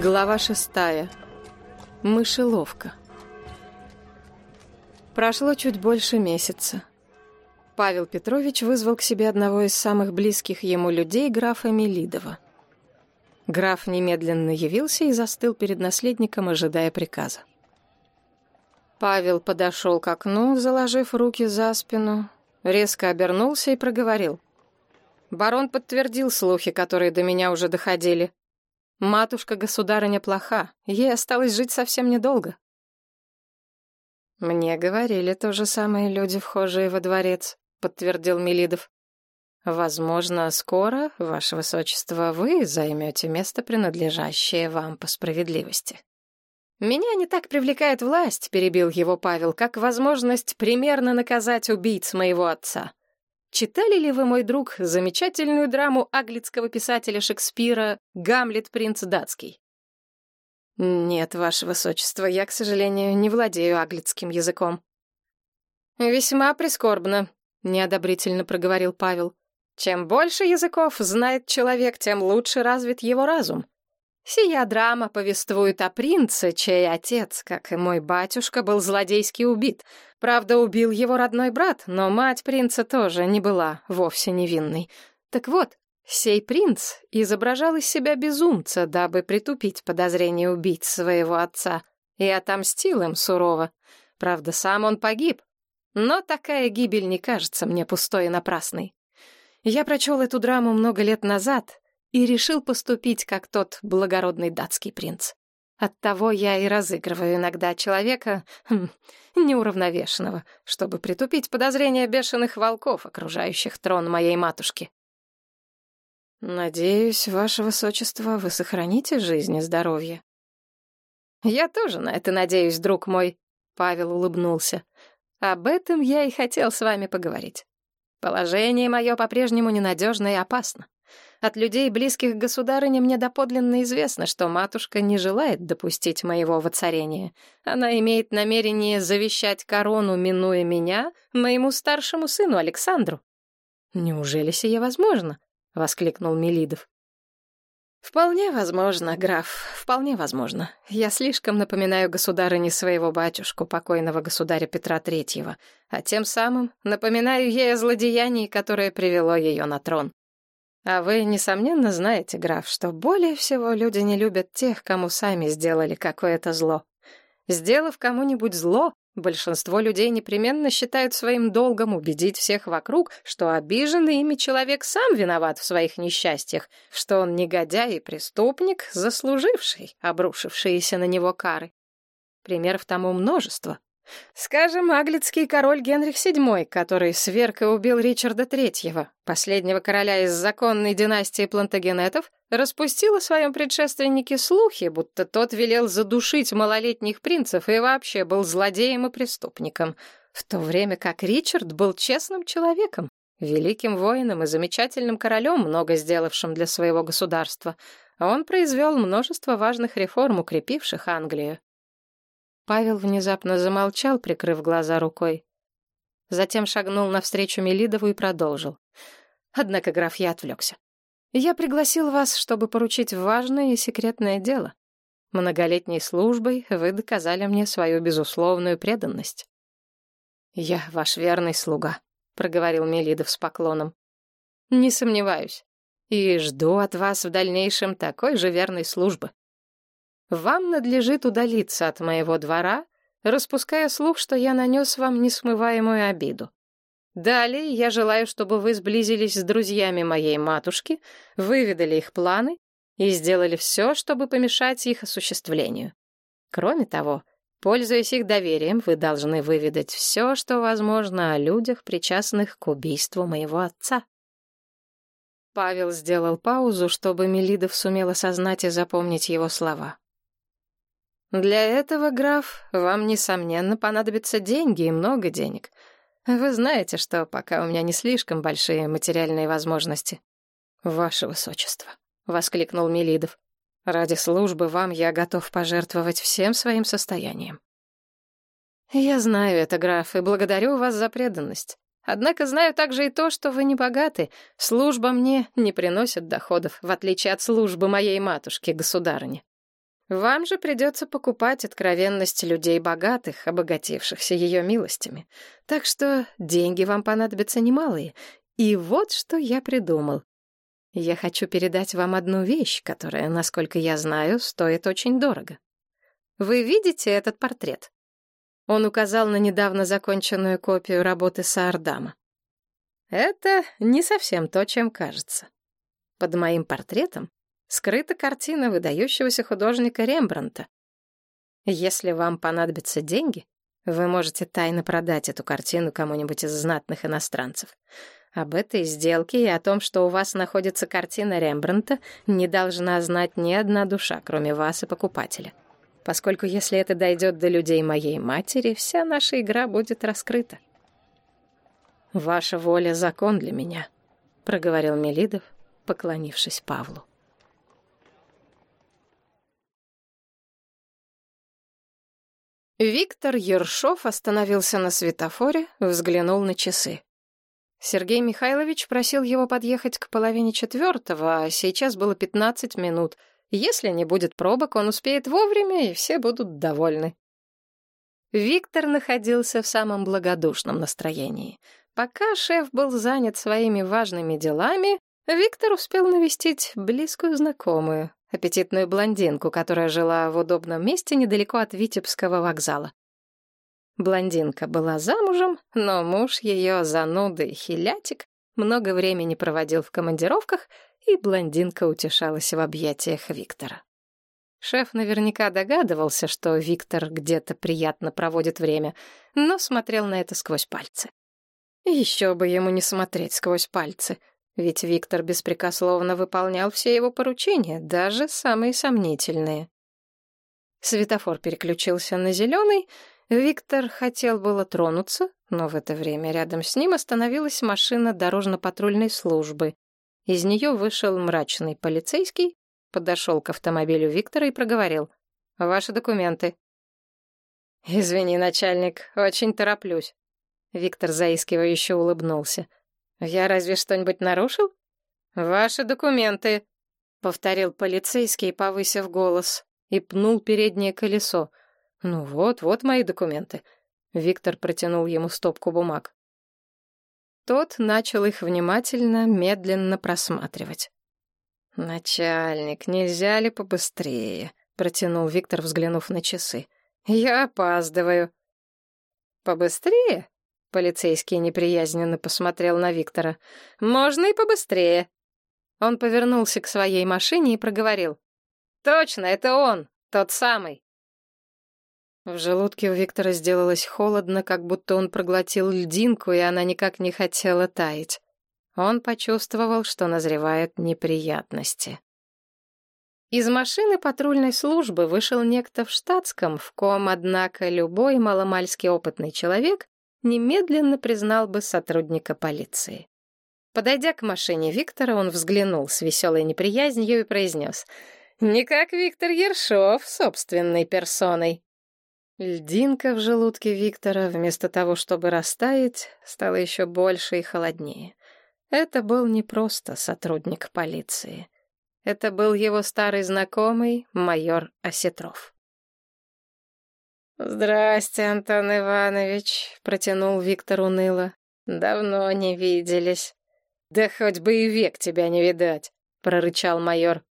Глава шестая. Мышеловка. Прошло чуть больше месяца. Павел Петрович вызвал к себе одного из самых близких ему людей, графа Мелидова. Граф немедленно явился и застыл перед наследником, ожидая приказа. Павел подошел к окну, заложив руки за спину, резко обернулся и проговорил. Барон подтвердил слухи, которые до меня уже доходили. Матушка-государыня плоха, ей осталось жить совсем недолго. «Мне говорили то же самое люди, вхожие во дворец», — подтвердил Мелидов. «Возможно, скоро, ваше высочество, вы займете место, принадлежащее вам по справедливости». «Меня не так привлекает власть», — перебил его Павел, «как возможность примерно наказать убийц моего отца. Читали ли вы, мой друг, замечательную драму аглицкого писателя Шекспира «Гамлет, принц датский»? Нет, ваше высочество, я, к сожалению, не владею аглицким языком. Весьма прискорбно, неодобрительно проговорил Павел. Чем больше языков знает человек, тем лучше развит его разум. Сия драма повествует о принце, чей отец, как и мой батюшка, был злодейски убит. Правда, убил его родной брат, но мать принца тоже не была вовсе невинной. Так вот, сей принц изображал из себя безумца, дабы притупить подозрение убить своего отца, и отомстил им сурово. Правда, сам он погиб, но такая гибель не кажется мне пустой и напрасной. Я прочел эту драму много лет назад и решил поступить как тот благородный датский принц. Оттого я и разыгрываю иногда человека хм, неуравновешенного, чтобы притупить подозрения бешеных волков, окружающих трон моей матушки. Надеюсь, ваше высочество, вы сохраните жизнь и здоровье. Я тоже на это надеюсь, друг мой, Павел улыбнулся. Об этом я и хотел с вами поговорить. Положение мое по-прежнему ненадежно и опасно. От людей, близких к государыне, мне доподлинно известно, что матушка не желает допустить моего воцарения. Она имеет намерение завещать корону, минуя меня, моему старшему сыну Александру. «Неужели сие возможно?» — воскликнул Мелидов. «Вполне возможно, граф, вполне возможно. Я слишком напоминаю государыне своего батюшку, покойного государя Петра Третьего, а тем самым напоминаю ей о злодеянии, которое привело ее на трон. А вы, несомненно, знаете, граф, что более всего люди не любят тех, кому сами сделали какое-то зло. Сделав кому-нибудь зло, большинство людей непременно считают своим долгом убедить всех вокруг, что обиженный ими человек сам виноват в своих несчастьях, что он негодяй и преступник, заслуживший обрушившиеся на него кары. Примеров тому множество. Скажем, аглицкий король Генрих VII, который сверг и убил Ричарда III, последнего короля из законной династии Плантагенетов, распустил о своем предшественнике слухи, будто тот велел задушить малолетних принцев и вообще был злодеем и преступником, в то время как Ричард был честным человеком, великим воином и замечательным королем, много сделавшим для своего государства. Он произвел множество важных реформ, укрепивших Англию. Павел внезапно замолчал, прикрыв глаза рукой. Затем шагнул навстречу Мелидову и продолжил. Однако граф я отвлекся. Я пригласил вас, чтобы поручить важное и секретное дело. Многолетней службой вы доказали мне свою безусловную преданность. «Я ваш верный слуга», — проговорил Мелидов с поклоном. «Не сомневаюсь. И жду от вас в дальнейшем такой же верной службы. Вам надлежит удалиться от моего двора, распуская слух, что я нанес вам несмываемую обиду. Далее я желаю, чтобы вы сблизились с друзьями моей матушки, выведали их планы и сделали все, чтобы помешать их осуществлению. Кроме того, пользуясь их доверием, вы должны выведать все, что возможно о людях, причастных к убийству моего отца. Павел сделал паузу, чтобы Мелидов сумел осознать и запомнить его слова. Для этого, граф, вам, несомненно, понадобятся деньги и много денег. Вы знаете, что пока у меня не слишком большие материальные возможности. Ваше высочество, — воскликнул Мелидов, — ради службы вам я готов пожертвовать всем своим состоянием. Я знаю это, граф, и благодарю вас за преданность. Однако знаю также и то, что вы не богаты. Служба мне не приносит доходов, в отличие от службы моей матушки, государыни. Вам же придется покупать откровенность людей богатых, обогатившихся ее милостями. Так что деньги вам понадобятся немалые. И вот что я придумал. Я хочу передать вам одну вещь, которая, насколько я знаю, стоит очень дорого. Вы видите этот портрет? Он указал на недавно законченную копию работы Саардама. Это не совсем то, чем кажется. Под моим портретом скрыта картина выдающегося художника Рембранта. Если вам понадобятся деньги, вы можете тайно продать эту картину кому-нибудь из знатных иностранцев. Об этой сделке и о том, что у вас находится картина Рембранта, не должна знать ни одна душа, кроме вас и покупателя. Поскольку если это дойдет до людей моей матери, вся наша игра будет раскрыта. «Ваша воля — закон для меня», — проговорил Мелидов, поклонившись Павлу. Виктор Ершов остановился на светофоре, взглянул на часы. Сергей Михайлович просил его подъехать к половине четвертого, а сейчас было пятнадцать минут. Если не будет пробок, он успеет вовремя, и все будут довольны. Виктор находился в самом благодушном настроении. Пока шеф был занят своими важными делами, Виктор успел навестить близкую знакомую, аппетитную блондинку, которая жила в удобном месте недалеко от Витебского вокзала. Блондинка была замужем, но муж ее, занудый хилятик, много времени проводил в командировках, и блондинка утешалась в объятиях Виктора. Шеф наверняка догадывался, что Виктор где-то приятно проводит время, но смотрел на это сквозь пальцы. Еще бы ему не смотреть сквозь пальцы. Ведь Виктор беспрекословно выполнял все его поручения, даже самые сомнительные. Светофор переключился на зеленый. Виктор хотел было тронуться, но в это время рядом с ним остановилась машина дорожно-патрульной службы. Из нее вышел мрачный полицейский, подошел к автомобилю Виктора и проговорил. «Ваши документы». «Извини, начальник, очень тороплюсь». Виктор заискивающе улыбнулся. «Я разве что-нибудь нарушил?» «Ваши документы», — повторил полицейский, повысив голос, и пнул переднее колесо. «Ну вот, вот мои документы». Виктор протянул ему стопку бумаг. Тот начал их внимательно, медленно просматривать. «Начальник, нельзя ли побыстрее?» — протянул Виктор, взглянув на часы. «Я опаздываю». «Побыстрее?» Полицейский неприязненно посмотрел на Виктора. «Можно и побыстрее». Он повернулся к своей машине и проговорил. «Точно, это он, тот самый». В желудке у Виктора сделалось холодно, как будто он проглотил льдинку, и она никак не хотела таять. Он почувствовал, что назревают неприятности. Из машины патрульной службы вышел некто в штатском, в ком, однако, любой маломальски опытный человек немедленно признал бы сотрудника полиции. Подойдя к машине Виктора, он взглянул с веселой неприязнью и произнес «Не как Виктор Ершов, собственной персоной». Льдинка в желудке Виктора, вместо того, чтобы растаять, стала еще больше и холоднее. Это был не просто сотрудник полиции. Это был его старый знакомый, майор Осетров. «Здрасте, Антон Иванович», — протянул Виктор уныло. «Давно не виделись». «Да хоть бы и век тебя не видать», — прорычал майор.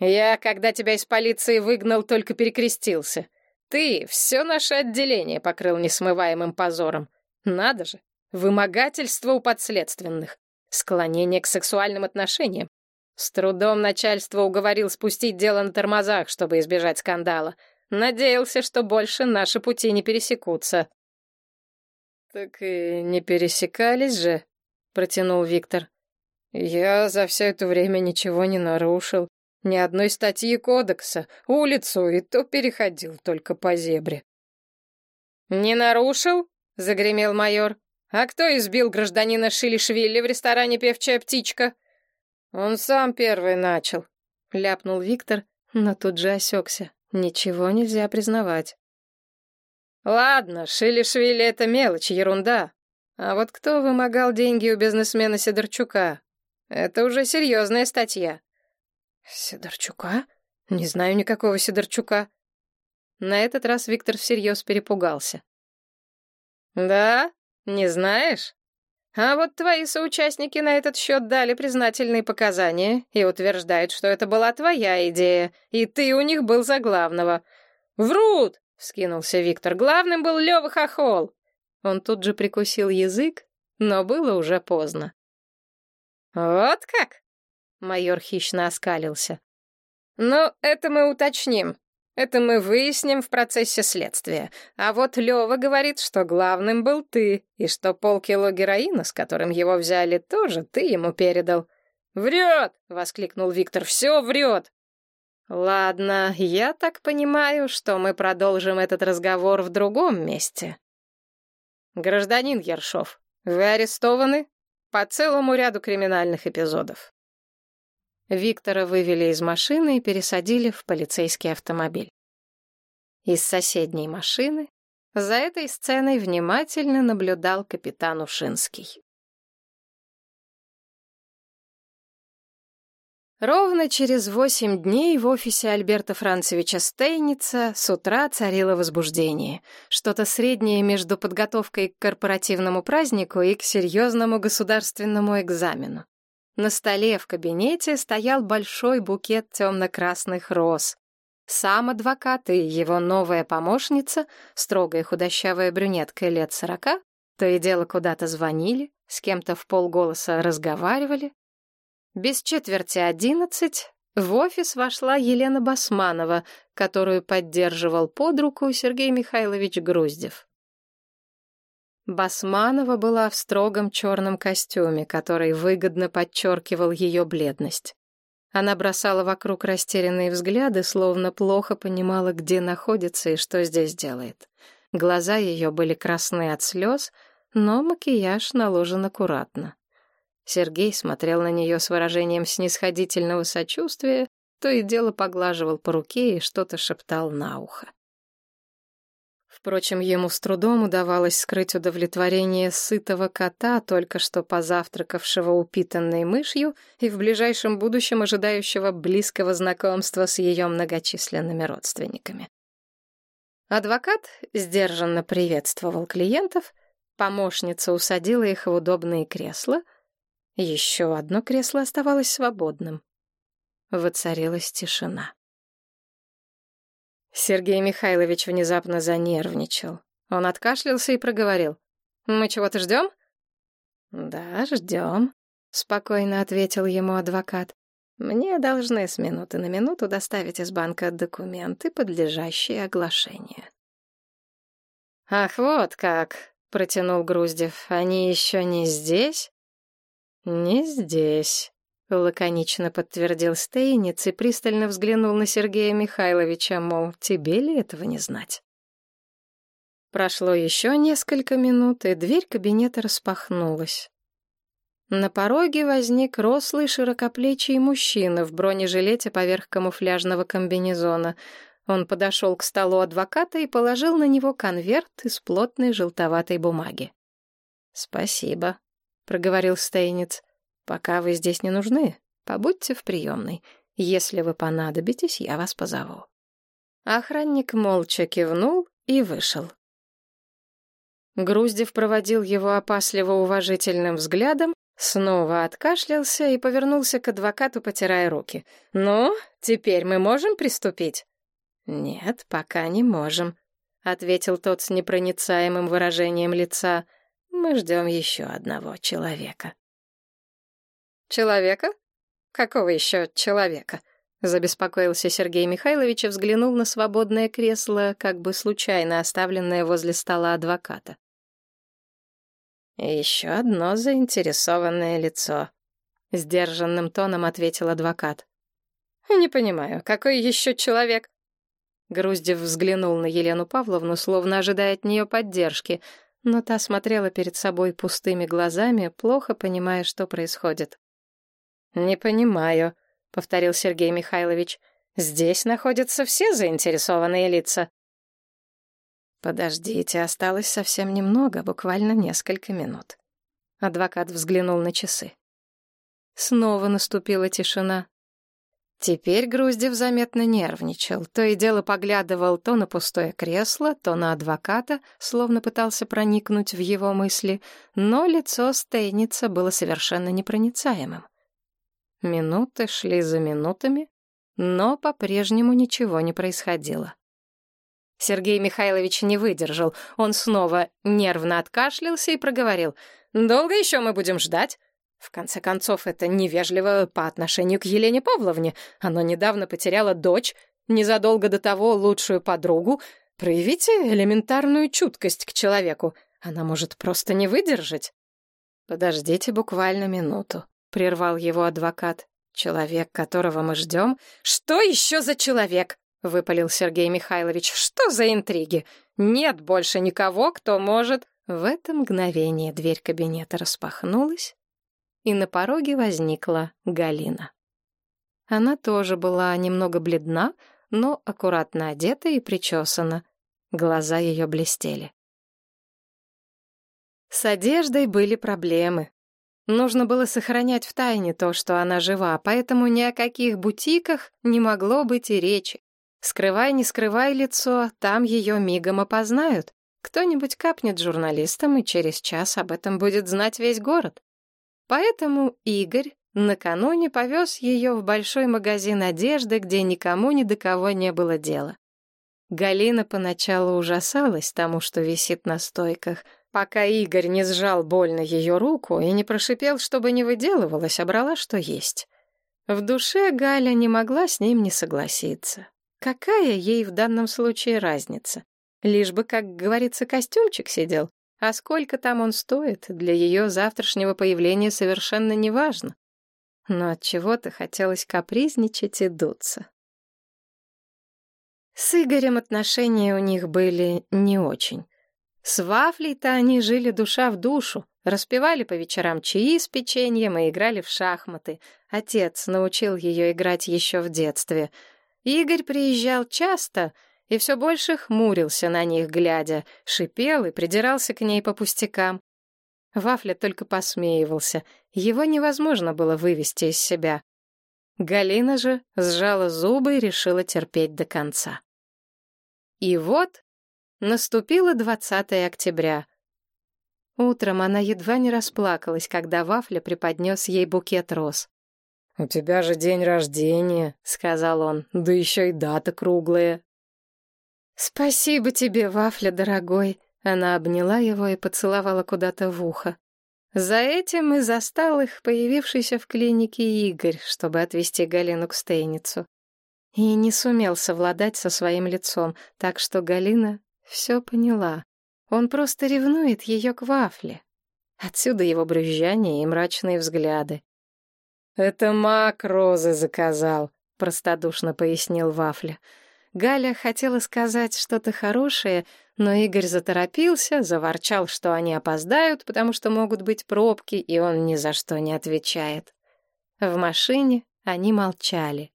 «Я, когда тебя из полиции выгнал, только перекрестился. Ты все наше отделение покрыл несмываемым позором. Надо же, вымогательство у подследственных, склонение к сексуальным отношениям. С трудом начальство уговорил спустить дело на тормозах, чтобы избежать скандала». Надеялся, что больше наши пути не пересекутся. Так и не пересекались же, протянул Виктор. Я за все это время ничего не нарушил. Ни одной статьи кодекса. Улицу и то переходил только по зебре. «Не нарушил?» — загремел майор. «А кто избил гражданина Шилишвили в ресторане «Певчая птичка»?» «Он сам первый начал», — ляпнул Виктор, но тут же осекся. Ничего нельзя признавать. Ладно, Шили-швили — это мелочь, ерунда. А вот кто вымогал деньги у бизнесмена Сидорчука? Это уже серьезная статья. Сидорчука? «Не знаю никакого Сидорчука». На этот раз Виктор всерьез перепугался. «Да? Не знаешь? А вот твои соучастники на этот счет дали признательные показания и утверждают, что это была твоя идея, и ты у них был за главного. Врут!» — вскинулся Виктор. «Главным был Лёва Хохол». Он тут же прикусил язык, но было уже поздно. «Вот как?» — майор хищно оскалился. «Ну, это мы уточним. Это мы выясним в процессе следствия. А вот Лёва говорит, что главным был ты, и что полкило героина, с которым его взяли, тоже ты ему передал». «Врет!» — воскликнул Виктор. «Все врет!» «Ладно, я так понимаю, что мы продолжим этот разговор в другом месте». «Гражданин Ершов, вы арестованы по целому ряду криминальных эпизодов. Виктора вывели из машины и пересадили в полицейский автомобиль. Из соседней машины за этой сценой внимательно наблюдал капитан Ушинский. Ровно через восемь дней в офисе Альберта Францевича Стейница с утра царило возбуждение. Что-то среднее между подготовкой к корпоративному празднику и к серьезному государственному экзамену. На столе в кабинете стоял большой букет темно-красных роз. Сам адвокат и его новая помощница, строгая худощавая брюнетка лет сорока, то и дело куда-то звонили, с кем-то в полголоса разговаривали. Без четверти одиннадцать в офис вошла Елена Басманова, которую поддерживал под руку Сергей Михайлович Груздев. Басманова была в строгом черном костюме, который выгодно подчеркивал ее бледность. Она бросала вокруг растерянные взгляды, словно плохо понимала, где находится и что здесь делает. Глаза ее были красны от слез, но макияж наложен аккуратно. Сергей смотрел на нее с выражением снисходительного сочувствия, то и дело поглаживал по руке и что-то шептал на ухо. Впрочем, ему с трудом удавалось скрыть удовлетворение сытого кота, только что позавтракавшего упитанной мышью и в ближайшем будущем ожидающего близкого знакомства с ее многочисленными родственниками. Адвокат сдержанно приветствовал клиентов, помощница усадила их в удобные кресла, еще одно кресло оставалось свободным. Воцарилась тишина. Сергей Михайлович внезапно занервничал. Он откашлялся и проговорил. «Мы чего-то ждем?» «Да, ждем», — спокойно ответил ему адвокат. «Мне должны с минуты на минуту доставить из банка документы, подлежащие оглашению». «Ах, вот как!» — протянул Груздев. «Они еще не здесь?» «Не здесь», Лаконично подтвердил Стейниц и пристально взглянул на Сергея Михайловича, мол, тебе ли этого не знать? Прошло еще несколько минут, и дверь кабинета распахнулась. На пороге возник рослый широкоплечий мужчина в бронежилете поверх камуфляжного комбинезона. Он подошел к столу адвоката и положил на него конверт из плотной желтоватой бумаги. «Спасибо», — проговорил Стейниц. Пока вы здесь не нужны, побудьте в приемной. Если вы понадобитесь, я вас позову». Охранник молча кивнул и вышел. Груздев проводил его опасливо уважительным взглядом, снова откашлялся и повернулся к адвокату, потирая руки. «Ну, теперь мы можем приступить?» «Нет, пока не можем», — ответил тот с непроницаемым выражением лица. «Мы ждем еще одного человека». «Человека? Какого еще человека?» Забеспокоился Сергей Михайлович и взглянул на свободное кресло, как бы случайно оставленное возле стола адвоката. «Еще одно заинтересованное лицо», — сдержанным тоном ответил адвокат. «Не понимаю, какой еще человек?» Груздев взглянул на Елену Павловну, словно ожидая от нее поддержки, но та смотрела перед собой пустыми глазами, плохо понимая, что происходит. «Не понимаю», — повторил Сергей Михайлович. «Здесь находятся все заинтересованные лица». «Подождите, осталось совсем немного, буквально несколько минут». Адвокат взглянул на часы. Снова наступила тишина. Теперь Груздев заметно нервничал, то и дело поглядывал то на пустое кресло, то на адвоката, словно пытался проникнуть в его мысли, но лицо Стейница было совершенно непроницаемым. Минуты шли за минутами, но по-прежнему ничего не происходило. Сергей Михайлович не выдержал. Он снова нервно откашлялся и проговорил. «Долго еще мы будем ждать?» В конце концов, это невежливо по отношению к Елене Павловне. Она недавно потеряла дочь, незадолго до того лучшую подругу. Проявите элементарную чуткость к человеку. Она может просто не выдержать. Подождите буквально минуту, прервал его адвокат. Человек, которого мы ждем. Что еще за человек? выпалил Сергей Михайлович. Что за интриги? Нет больше никого, кто может. В это мгновение дверь кабинета распахнулась, и на пороге возникла Галина. Она тоже была немного бледна, но аккуратно одета и причесана. Глаза ее блестели. С одеждой были проблемы. Нужно было сохранять в тайне то, что она жива, поэтому ни о каких бутиках не могло быть и речи. Скрывай, не скрывай лицо, там ее мигом опознают. Кто-нибудь капнет журналистам, и через час об этом будет знать весь город. Поэтому Игорь накануне повез ее в большой магазин одежды, где никому ни до кого не было дела. Галина поначалу ужасалась тому, что висит на стойках, пока Игорь не сжал больно ее руку и не прошипел, чтобы не выделывалась, а брала, что есть. В душе Галя не могла с ним не согласиться. Какая ей в данном случае разница? Лишь бы, как говорится, костюмчик сидел. А сколько там он стоит, для ее завтрашнего появления совершенно неважно. Но от чего-то хотелось капризничать и дуться. С Игорем отношения у них были не очень. С Вафлей-то они жили душа в душу, распевали по вечерам чаи с печеньем и играли в шахматы. Отец научил ее играть еще в детстве. Игорь приезжал часто — и все больше хмурился на них, глядя, шипел и придирался к ней по пустякам. Вафля только посмеивался, его невозможно было вывести из себя. Галина же сжала зубы и решила терпеть до конца. И вот наступило 20 октября. Утром она едва не расплакалась, когда Вафля преподнес ей букет роз. «У тебя же день рождения», — сказал он, — «да еще и дата круглая». «Спасибо тебе, Вафля, дорогой!» Она обняла его и поцеловала куда-то в ухо. За этим и застал их появившийся в клинике Игорь, чтобы отвезти Галину к Стейницу. И не сумел совладать со своим лицом, так что Галина все поняла. Он просто ревнует ее к Вафле. Отсюда его брюзжание и мрачные взгляды. «Это маг розы заказал», — простодушно пояснил Вафля. Галя хотела сказать что-то хорошее, но Игорь заторопился, заворчал, что они опоздают, потому что могут быть пробки, и он ни за что не отвечает. В машине они молчали.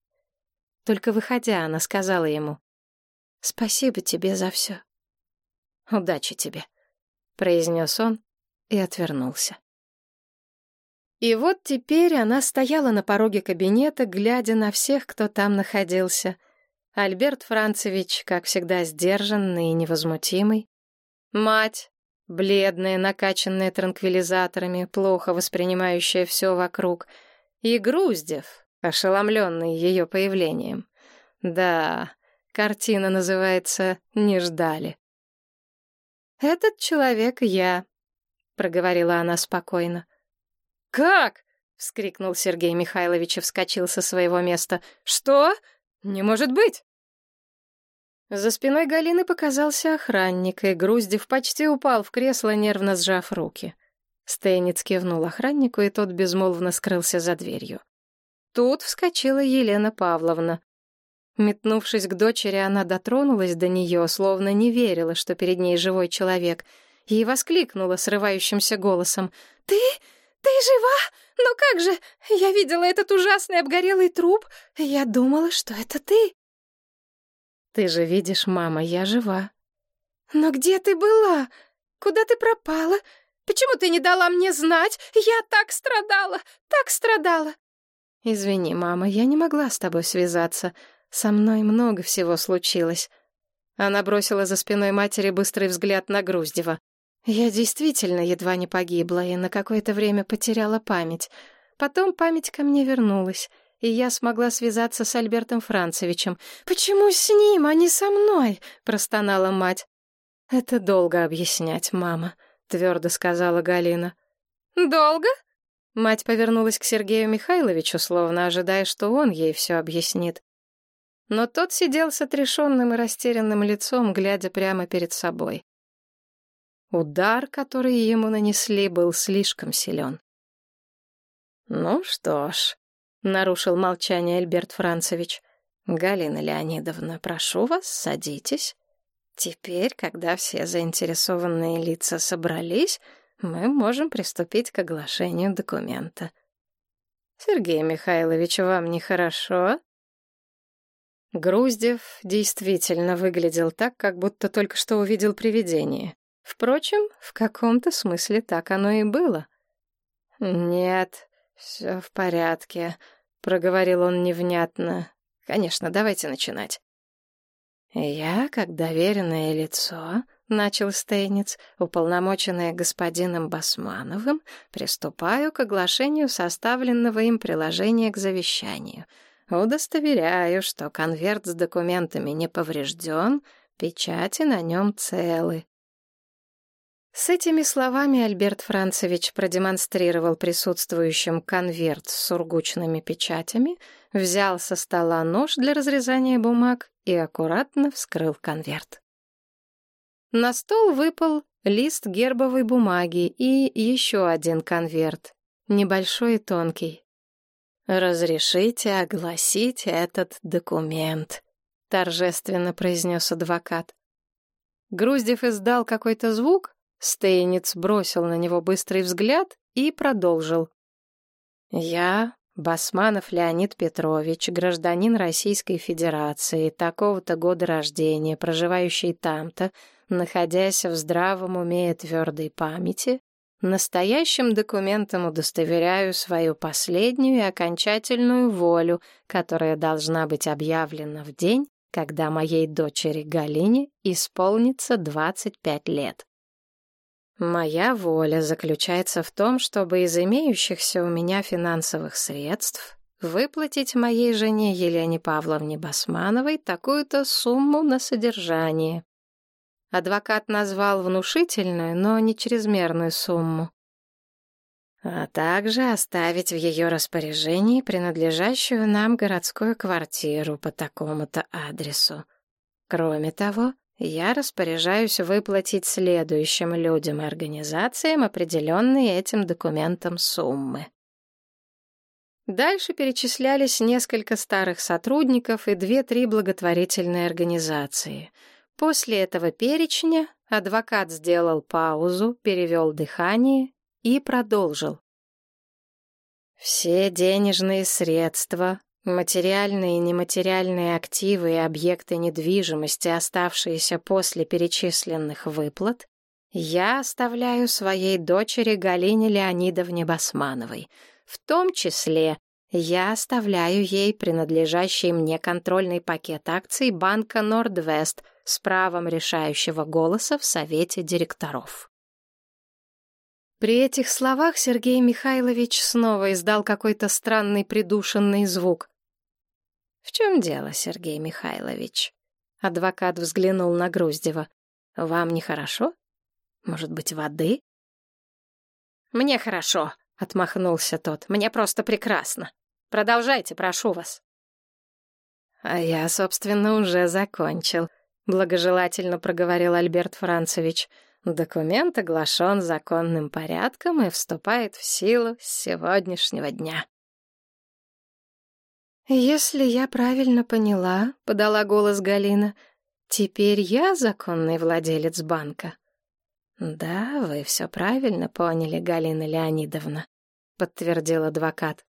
Только выходя, она сказала ему, «Спасибо тебе за все». «Удачи тебе», — произнес он и отвернулся. И вот теперь она стояла на пороге кабинета, глядя на всех, кто там находился — Альберт Францевич, как всегда, сдержанный и невозмутимый. Мать, бледная, накачанная транквилизаторами, плохо воспринимающая все вокруг. И Груздев, ошеломленный ее появлением. Да, картина называется «Не ждали». «Этот человек я», — проговорила она спокойно. «Как?» — вскрикнул Сергей Михайлович и вскочил со своего места. «Что? Не может быть!» За спиной Галины показался охранник, и Груздев почти упал в кресло, нервно сжав руки. Стейниц кивнул охраннику, и тот безмолвно скрылся за дверью. Тут вскочила Елена Павловна. Метнувшись к дочери, она дотронулась до нее, словно не верила, что перед ней живой человек, и воскликнула срывающимся голосом. «Ты? Ты жива? Ну как же? Я видела этот ужасный обгорелый труп. Я думала, что это ты». Ты же видишь, мама, я жива. Но где ты была? Куда ты пропала? Почему ты не дала мне знать? Я так страдала, так страдала. «Извини, мама, я не могла с тобой связаться. Со мной много всего случилось». Она бросила за спиной матери быстрый взгляд на Груздева. «Я действительно едва не погибла и на какое-то время потеряла память. Потом память ко мне вернулась, и я смогла связаться с Альбертом Францевичем. «Почему с ним, а не со мной?» — простонала мать. «Это долго объяснять, мама», — твердо сказала Галина. «Долго?» Мать повернулась к Сергею Михайловичу, словно ожидая, что он ей все объяснит. Но тот сидел с отрешенным и растерянным лицом, глядя прямо перед собой. Удар, который ему нанесли, был слишком силен. «Ну что ж», — нарушил молчание Альберт Францевич, — «Галина Леонидовна, прошу вас, садитесь. Теперь, когда все заинтересованные лица собрались, мы можем приступить к оглашению документа. Сергей Михайлович, вам нехорошо? Груздев действительно выглядел так, как будто только что увидел привидение. Впрочем, в каком-то смысле так оно и было. «Нет, все в порядке», — проговорил он невнятно. «Конечно, давайте начинать». «Я, как доверенное лицо, — начал Стейниц, уполномоченная господином Басмановым, приступаю к оглашению составленного им приложения к завещанию. Удостоверяю, что конверт с документами не поврежден, печати на нем целы. С этими словами Альберт Францевич продемонстрировал присутствующим конверт с сургучными печатями, взял со стола нож для разрезания бумаг и аккуратно вскрыл конверт. На стол выпал лист гербовой бумаги и еще один конверт, небольшой и тонкий. «Разрешите огласить этот документ», — торжественно произнес адвокат. Груздев издал какой-то звук, Стейниц бросил на него быстрый взгляд и продолжил. «Я, Басманов Леонид Петрович, гражданин Российской Федерации, такого-то года рождения, проживающий там-то, находясь в здравом уме и твердой памяти, настоящим документом удостоверяю свою последнюю и окончательную волю, которая должна быть объявлена в день, когда моей дочери Галине исполнится 25 лет. Моя воля заключается в том, чтобы из имеющихся у меня финансовых средств выплатить моей жене Елене Павловне Басмановой такую-то сумму на содержание, Адвокат назвал внушительную, но не чрезмерную сумму. А также оставить в ее распоряжении принадлежащую нам городскую квартиру по такому-то адресу. Кроме того, я распоряжаюсь выплатить следующим людям и организациям определенные этим документом суммы. Дальше перечислялись несколько старых сотрудников и две-три благотворительные организации — После этого перечня адвокат сделал паузу, перевел дыхание и продолжил. Все денежные средства, материальные и нематериальные активы и объекты недвижимости, оставшиеся после перечисленных выплат, я оставляю своей дочери Галине Леонидовне Басмановой, в том числе я оставляю ей принадлежащий мне контрольный пакет акций банка «Нордвест», с правом решающего голоса в совете директоров. При этих словах Сергей Михайлович снова издал какой-то странный придушенный звук. «В чем дело, Сергей Михайлович?» Адвокат взглянул на Груздева. «Вам нехорошо? Может быть, воды?» «Мне хорошо», — отмахнулся тот. «Мне просто прекрасно. Продолжайте, прошу вас». «А я, собственно, уже закончил», благожелательно проговорил Альберт Францевич. Документ оглашен законным порядком и вступает в силу с сегодняшнего дня. «Если я правильно поняла», — подала голос Галина, — «теперь я законный владелец банка». «Да, вы все правильно поняли, Галина Леонидовна», — подтвердил адвокат.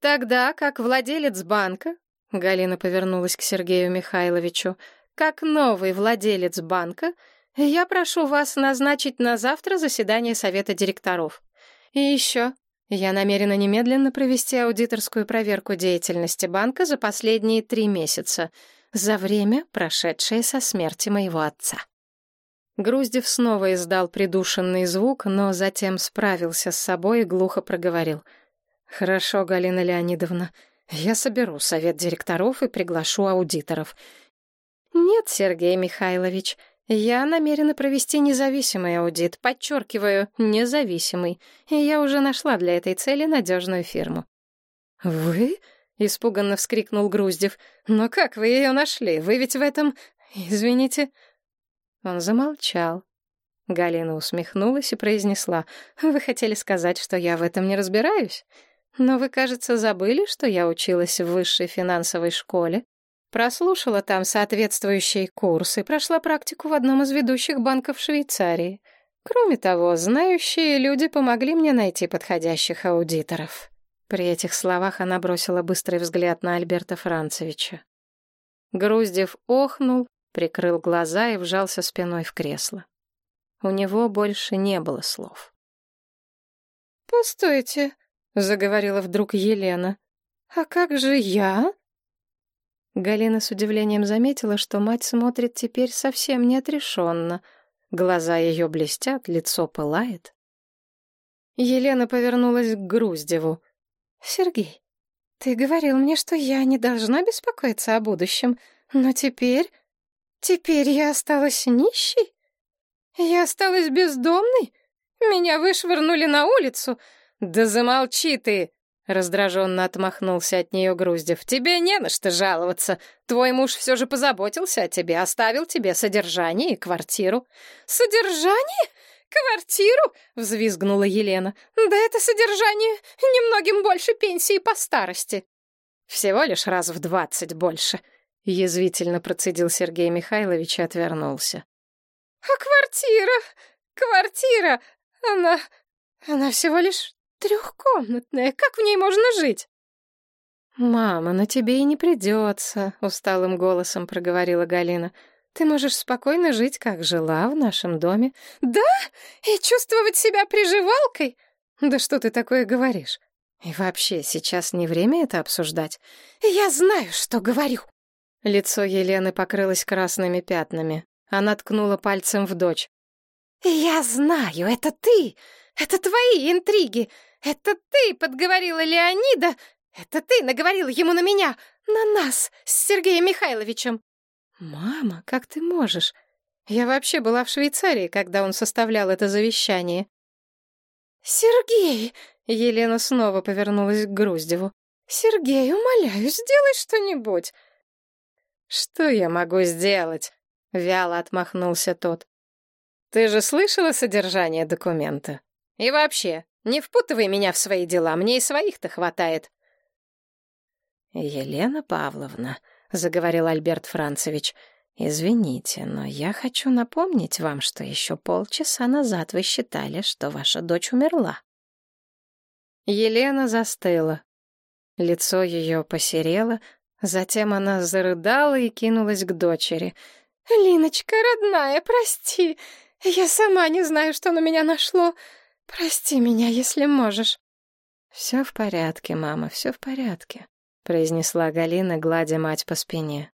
«Тогда, как владелец банка, Галина повернулась к Сергею Михайловичу. «Как новый владелец банка, я прошу вас назначить на завтра заседание совета директоров. И еще, Я намерена немедленно провести аудиторскую проверку деятельности банка за последние три месяца, за время, прошедшее со смерти моего отца. Груздев снова издал придушенный звук, но затем справился с собой и глухо проговорил. «Хорошо, Галина Леонидовна, я соберу совет директоров и приглашу аудиторов. Нет, Сергей Михайлович, я намерена провести независимый аудит, подчеркиваю, независимый, и я уже нашла для этой цели надежную фирму. «Вы?» — испуганно вскрикнул Груздев. «Но как вы ее нашли? Вы ведь в этом... Извините...» Он замолчал. Галина усмехнулась и произнесла. «Вы хотели сказать, что я в этом не разбираюсь? Но вы, кажется, забыли, что я училась в высшей финансовой школе, Прослушала там соответствующие курсы, прошла практику в одном из ведущих банков Швейцарии. Кроме того, знающие люди помогли мне найти подходящих аудиторов. При этих словах она бросила быстрый взгляд на Альберта Францевича. Груздев охнул, прикрыл глаза и вжался спиной в кресло. У него больше не было слов. «Постойте», — заговорила вдруг Елена. «А как же я?» Галина с удивлением заметила, что мать смотрит теперь совсем неотрешенно. Глаза ее блестят, лицо пылает. Елена повернулась к Груздеву. «Сергей, ты говорил мне, что я не должна беспокоиться о будущем, но теперь... Теперь я осталась нищей? Я осталась бездомной? Меня вышвырнули на улицу? Да замолчи ты!» Раздраженно отмахнулся от нее Груздев. «Тебе не на что жаловаться. Твой муж все же позаботился о тебе, оставил тебе содержание и квартиру». «Содержание? Квартиру?» — взвизгнула Елена. «Да это содержание немногим больше пенсии по старости». «Всего лишь раз в двадцать больше», — язвительно процедил Сергей Михайлович и отвернулся. «А квартира? Квартира? Она... она всего лишь Трехкомнатная, как в ней можно жить? «Мама, на тебе и не придется», — усталым голосом проговорила Галина. «Ты можешь спокойно жить, как жила в нашем доме». «Да? И чувствовать себя приживалкой?» «Да что ты такое говоришь? И вообще, сейчас не время это обсуждать». «Я знаю, что говорю». Лицо Елены покрылось красными пятнами. Она ткнула пальцем в дочь. «Я знаю, это ты! Это твои интриги! Это ты подговорила Леонида! Это ты наговорила ему на меня! На нас с Сергеем Михайловичем!» «Мама, как ты можешь? Я вообще была в Швейцарии, когда он составлял это завещание». «Сергей!» — Елена снова повернулась к Груздеву. «Сергей, умоляю, сделай что-нибудь!» «Что я могу сделать?» — вяло отмахнулся тот. «Ты же слышала содержание документа? И вообще, не впутывай меня в свои дела, мне и своих-то хватает. Елена Павловна, заговорил Альберт Францевич, извините, но я хочу напомнить вам, что еще полчаса назад вы считали, что ваша дочь умерла. Елена застыла. Лицо ее посерело, затем она зарыдала и кинулась к дочери. «Линочка, родная, прости, я сама не знаю, что на меня нашло. «Прости меня, если можешь». «Все в порядке, мама, все в порядке», — произнесла Галина, гладя мать по спине.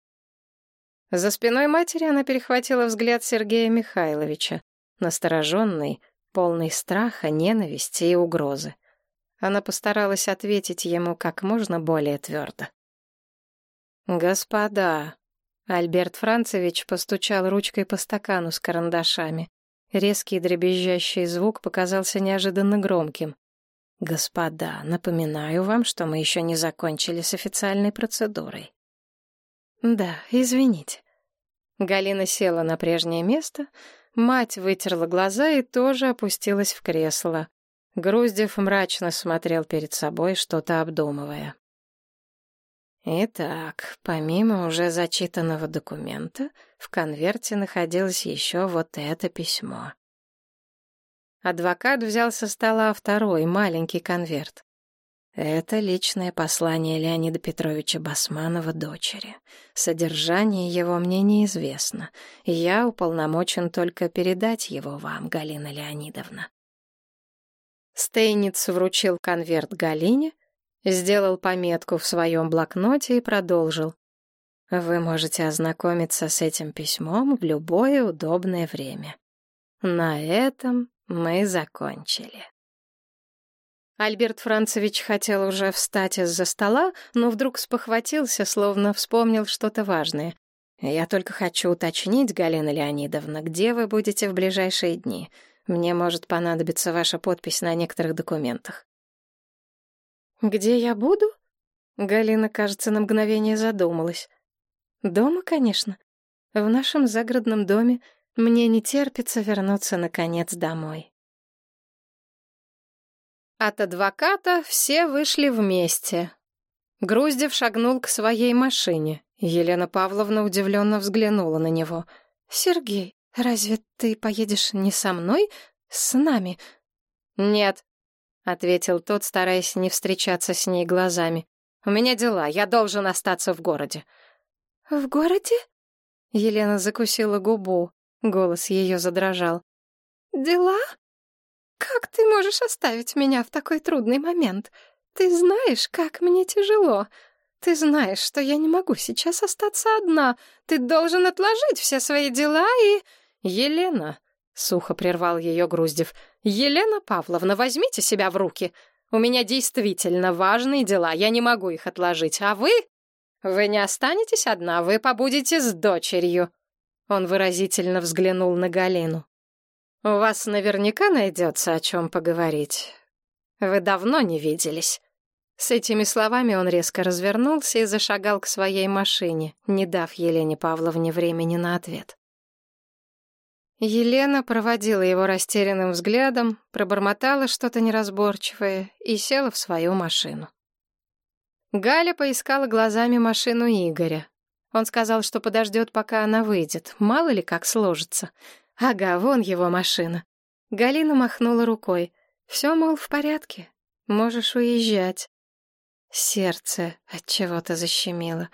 За спиной матери она перехватила взгляд Сергея Михайловича, настороженный, полный страха, ненависти и угрозы. Она постаралась ответить ему как можно более твердо. «Господа!» — Альберт Францевич постучал ручкой по стакану с карандашами. Резкий дребезжащий звук показался неожиданно громким. «Господа, напоминаю вам, что мы еще не закончили с официальной процедурой». «Да, извините». Галина села на прежнее место, мать вытерла глаза и тоже опустилась в кресло. Груздев мрачно смотрел перед собой, что-то обдумывая. Итак, помимо уже зачитанного документа, в конверте находилось еще вот это письмо. Адвокат взял со стола второй, маленький конверт. Это личное послание Леонида Петровича Басманова дочери. Содержание его мне неизвестно. Я уполномочен только передать его вам, Галина Леонидовна. Стейниц вручил конверт Галине, сделал пометку в своем блокноте и продолжил. Вы можете ознакомиться с этим письмом в любое удобное время. На этом мы закончили. Альберт Францевич хотел уже встать из-за стола, но вдруг спохватился, словно вспомнил что-то важное. «Я только хочу уточнить, Галина Леонидовна, где вы будете в ближайшие дни? Мне может понадобиться ваша подпись на некоторых документах». «Где я буду?» Галина, кажется, на мгновение задумалась. «Дома, конечно. В нашем загородном доме мне не терпится вернуться, наконец, домой». От адвоката все вышли вместе. Груздев шагнул к своей машине. Елена Павловна удивленно взглянула на него. «Сергей, разве ты поедешь не со мной? С нами?» «Нет», — ответил тот, стараясь не встречаться с ней глазами. «У меня дела, я должен остаться в городе». «В городе?» Елена закусила губу, голос ее задрожал. «Дела? Как ты можешь оставить меня в такой трудный момент? Ты знаешь, как мне тяжело. Ты знаешь, что я не могу сейчас остаться одна. Ты должен отложить все свои дела и... Елена, сухо прервал ее Груздев. Елена Павловна, возьмите себя в руки. У меня действительно важные дела, я не могу их отложить. А вы? Вы не останетесь одна, вы побудете с дочерью. Он выразительно взглянул на Галину. У вас наверняка найдется о чем поговорить. Вы давно не виделись. С этими словами он резко развернулся и зашагал к своей машине, не дав Елене Павловне времени на ответ. Елена проводила его растерянным взглядом, пробормотала что-то неразборчивое и села в свою машину. Галя поискала глазами машину Игоря. Он сказал, что подождет, пока она выйдет, мало ли как сложится. Ага, вон его машина. Галина махнула рукой. Все, мол, в порядке. Можешь уезжать. Сердце от чего-то защемило.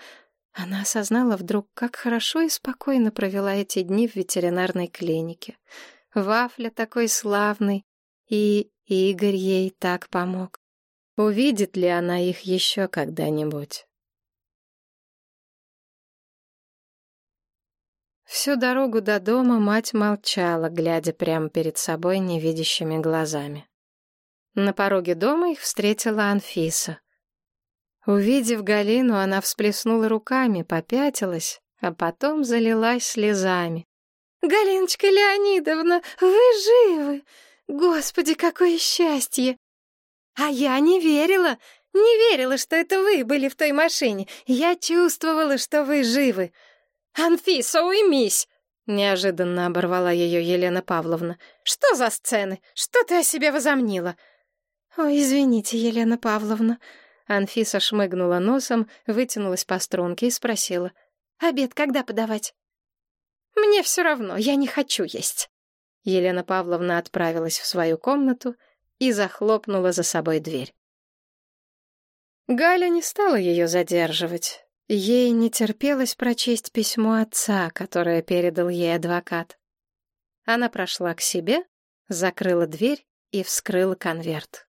Она осознала вдруг, как хорошо и спокойно провела эти дни в ветеринарной клинике. Вафля такой славный, и Игорь ей так помог. Увидит ли она их еще когда-нибудь? Всю дорогу до дома мать молчала, глядя прямо перед собой невидящими глазами. На пороге дома их встретила Анфиса. Увидев Галину, она всплеснула руками, попятилась, а потом залилась слезами. «Галиночка Леонидовна, вы живы! Господи, какое счастье! А я не верила, не верила, что это вы были в той машине. Я чувствовала, что вы живы. «Анфиса, уймись!» — неожиданно оборвала ее Елена Павловна. «Что за сцены? Что ты о себе возомнила?» «Ой, извините, Елена Павловна». Анфиса шмыгнула носом, вытянулась по струнке и спросила. «Обед когда подавать?» «Мне все равно, я не хочу есть». Елена Павловна отправилась в свою комнату и захлопнула за собой дверь. Галя не стала ее задерживать. Ей не терпелось прочесть письмо отца, которое передал ей адвокат. Она прошла к себе, закрыла дверь и вскрыла конверт.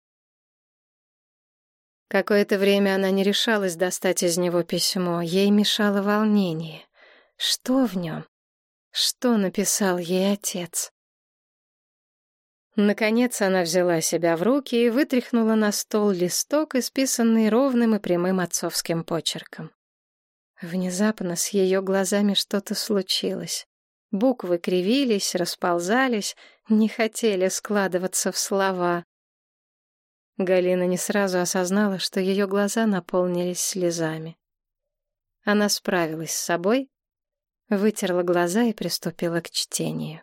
Какое-то время она не решалась достать из него письмо, ей мешало волнение. Что в нем? Что написал ей отец? Наконец она взяла себя в руки и вытряхнула на стол листок, исписанный ровным и прямым отцовским почерком. Внезапно с ее глазами что-то случилось. Буквы кривились, расползались, не хотели складываться в слова. Галина не сразу осознала, что ее глаза наполнились слезами. Она справилась с собой, вытерла глаза и приступила к чтению.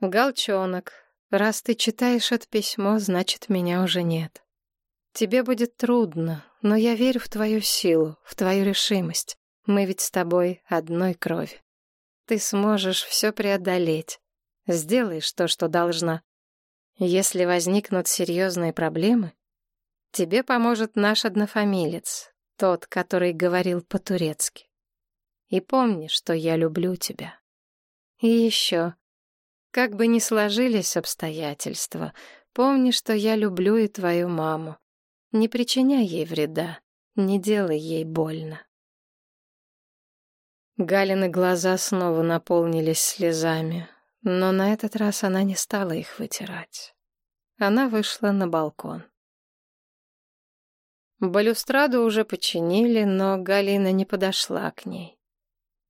«Галчонок, раз ты читаешь это письмо, значит, меня уже нет. Тебе будет трудно, но я верю в твою силу, в твою решимость. Мы ведь с тобой одной крови. Ты сможешь все преодолеть. Сделаешь то, что должна. Если возникнут серьезные проблемы, тебе поможет наш однофамилец, тот, который говорил по-турецки. И помни, что я люблю тебя. И еще, как бы ни сложились обстоятельства, Помни, что я люблю и твою маму. Не причиняй ей вреда, не делай ей больно. Галины глаза снова наполнились слезами, но на этот раз она не стала их вытирать. Она вышла на балкон. Балюстраду уже починили, но Галина не подошла к ней.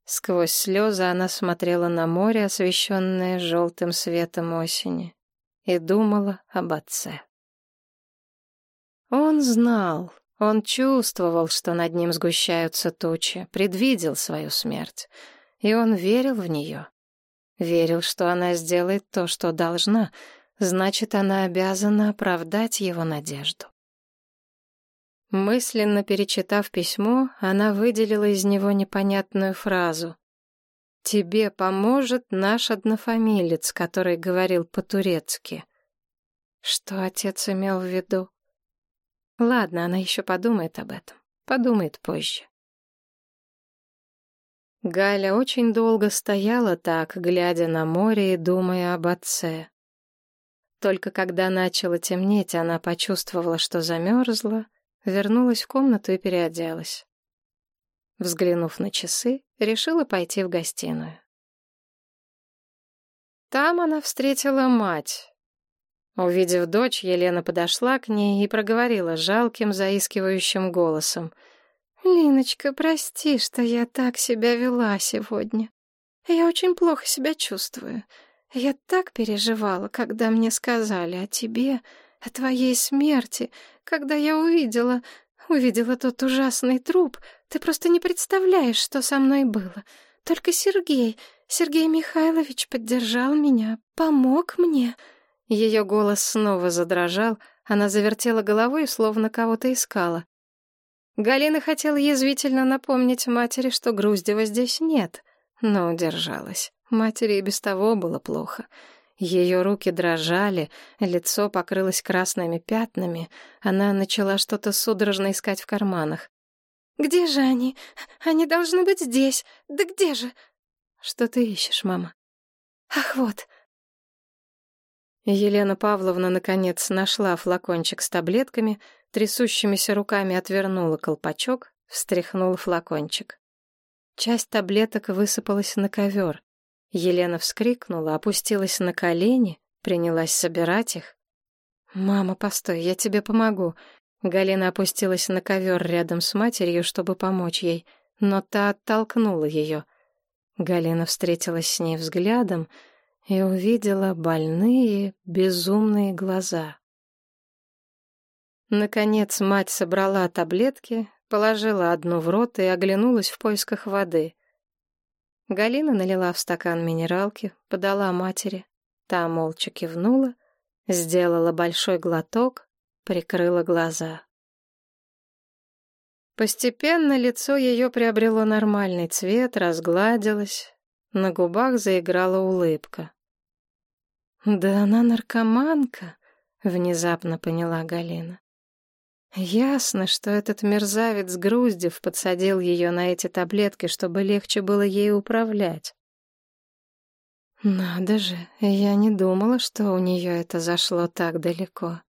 Сквозь слезы она смотрела на море, освещенное желтым светом осени, и думала об отце. Он знал, он чувствовал, что над ним сгущаются тучи, предвидел свою смерть, и он верил в нее. Верил, что она сделает то, что должна, значит, она обязана оправдать его надежду. Мысленно перечитав письмо, она выделила из него непонятную фразу. «Тебе поможет наш однофамилец, который говорил по-турецки». Что отец имел в виду? Ладно, она еще подумает об этом. Подумает позже. Галя очень долго стояла так, глядя на море и думая об отце. Только когда начало темнеть, она почувствовала, что замерзла, Вернулась в комнату и переоделась. Взглянув на часы, решила пойти в гостиную. Там она встретила мать. Увидев дочь, Елена подошла к ней и проговорила жалким, заискивающим голосом. «Линочка, прости, что я так себя вела сегодня. Я очень плохо себя чувствую. Я так переживала, когда мне сказали о тебе, о твоей смерти, когда я увидела, увидела тот ужасный труп. Ты просто не представляешь, что со мной было. Только Сергей, Сергей Михайлович поддержал меня, помог мне». Ее голос снова задрожал, она завертела головой, словно кого-то искала. Галина хотела язвительно напомнить матери, что Груздева здесь нет, но удержалась. Матери и без того было плохо. Ее руки дрожали, лицо покрылось красными пятнами. Она начала что-то судорожно искать в карманах. «Где же они? Они должны быть здесь. Да где же?» «Что ты ищешь, мама?» «Ах, вот». Елена Павловна, наконец, нашла флакончик с таблетками, трясущимися руками отвернула колпачок, встряхнула флакончик. Часть таблеток высыпалась на ковер. Елена вскрикнула, опустилась на колени, принялась собирать их. «Мама, постой, я тебе помогу». Галина опустилась на ковер рядом с матерью, чтобы помочь ей, но та оттолкнула ее. Галина встретилась с ней взглядом и увидела больные, безумные глаза. Наконец мать собрала таблетки, положила одну в рот и оглянулась в поисках воды — Галина налила в стакан минералки, подала матери. Та молча кивнула, сделала большой глоток, прикрыла глаза. Постепенно лицо ее приобрело нормальный цвет, разгладилось, на губах заиграла улыбка. «Да она наркоманка», — внезапно поняла Галина. Ясно, что этот мерзавец Груздев подсадил ее на эти таблетки, чтобы легче было ей управлять. Надо же, я не думала, что у нее это зашло так далеко.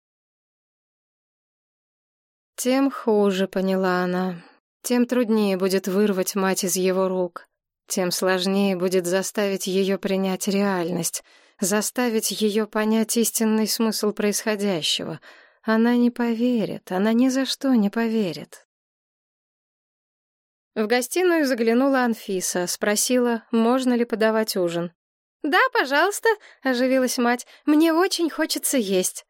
Тем хуже, поняла она, тем труднее будет вырвать мать из его рук, тем сложнее будет заставить ее принять реальность, заставить ее понять истинный смысл происходящего — она не поверит, она ни за что не поверит. В гостиную заглянула Анфиса, спросила, можно ли подавать ужин. «Да, пожалуйста», — оживилась мать, — «мне очень хочется есть».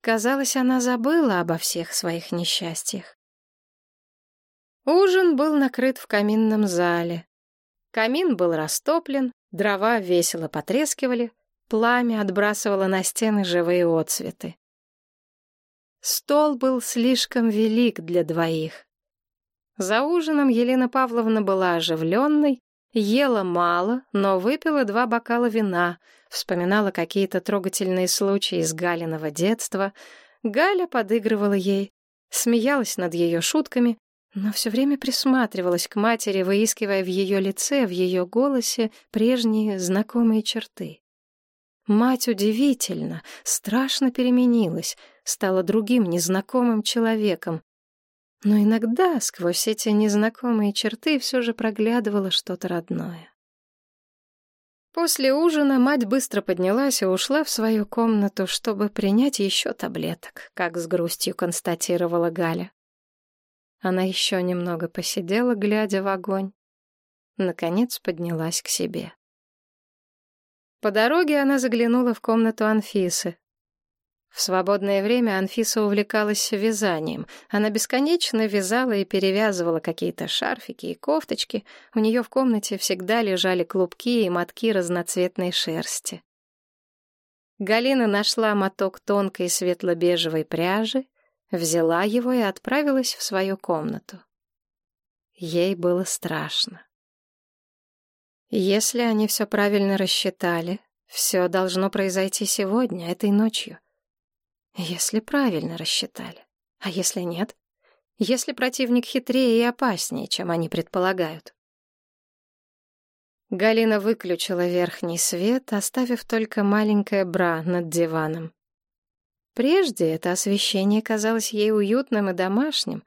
Казалось, она забыла обо всех своих несчастьях. Ужин был накрыт в каминном зале. Камин был растоплен, дрова весело потрескивали, пламя отбрасывало на стены живые отцветы. Стол был слишком велик для двоих. За ужином Елена Павловна была оживленной, ела мало, но выпила два бокала вина, вспоминала какие-то трогательные случаи из Галиного детства. Галя подыгрывала ей, смеялась над ее шутками, но все время присматривалась к матери, выискивая в ее лице, в ее голосе прежние знакомые черты. Мать удивительно, страшно переменилась, стала другим, незнакомым человеком. Но иногда сквозь эти незнакомые черты все же проглядывало что-то родное. После ужина мать быстро поднялась и ушла в свою комнату, чтобы принять еще таблеток, как с грустью констатировала Галя. Она еще немного посидела, глядя в огонь. Наконец поднялась к себе. По дороге она заглянула в комнату Анфисы. В свободное время Анфиса увлекалась вязанием. Она бесконечно вязала и перевязывала какие-то шарфики и кофточки. У нее в комнате всегда лежали клубки и мотки разноцветной шерсти. Галина нашла моток тонкой светло-бежевой пряжи, взяла его и отправилась в свою комнату. Ей было страшно. Если они все правильно рассчитали, все должно произойти сегодня, этой ночью. Если правильно рассчитали. А если нет? Если противник хитрее и опаснее, чем они предполагают? Галина выключила верхний свет, оставив только маленькое бра над диваном. Прежде это освещение казалось ей уютным и домашним.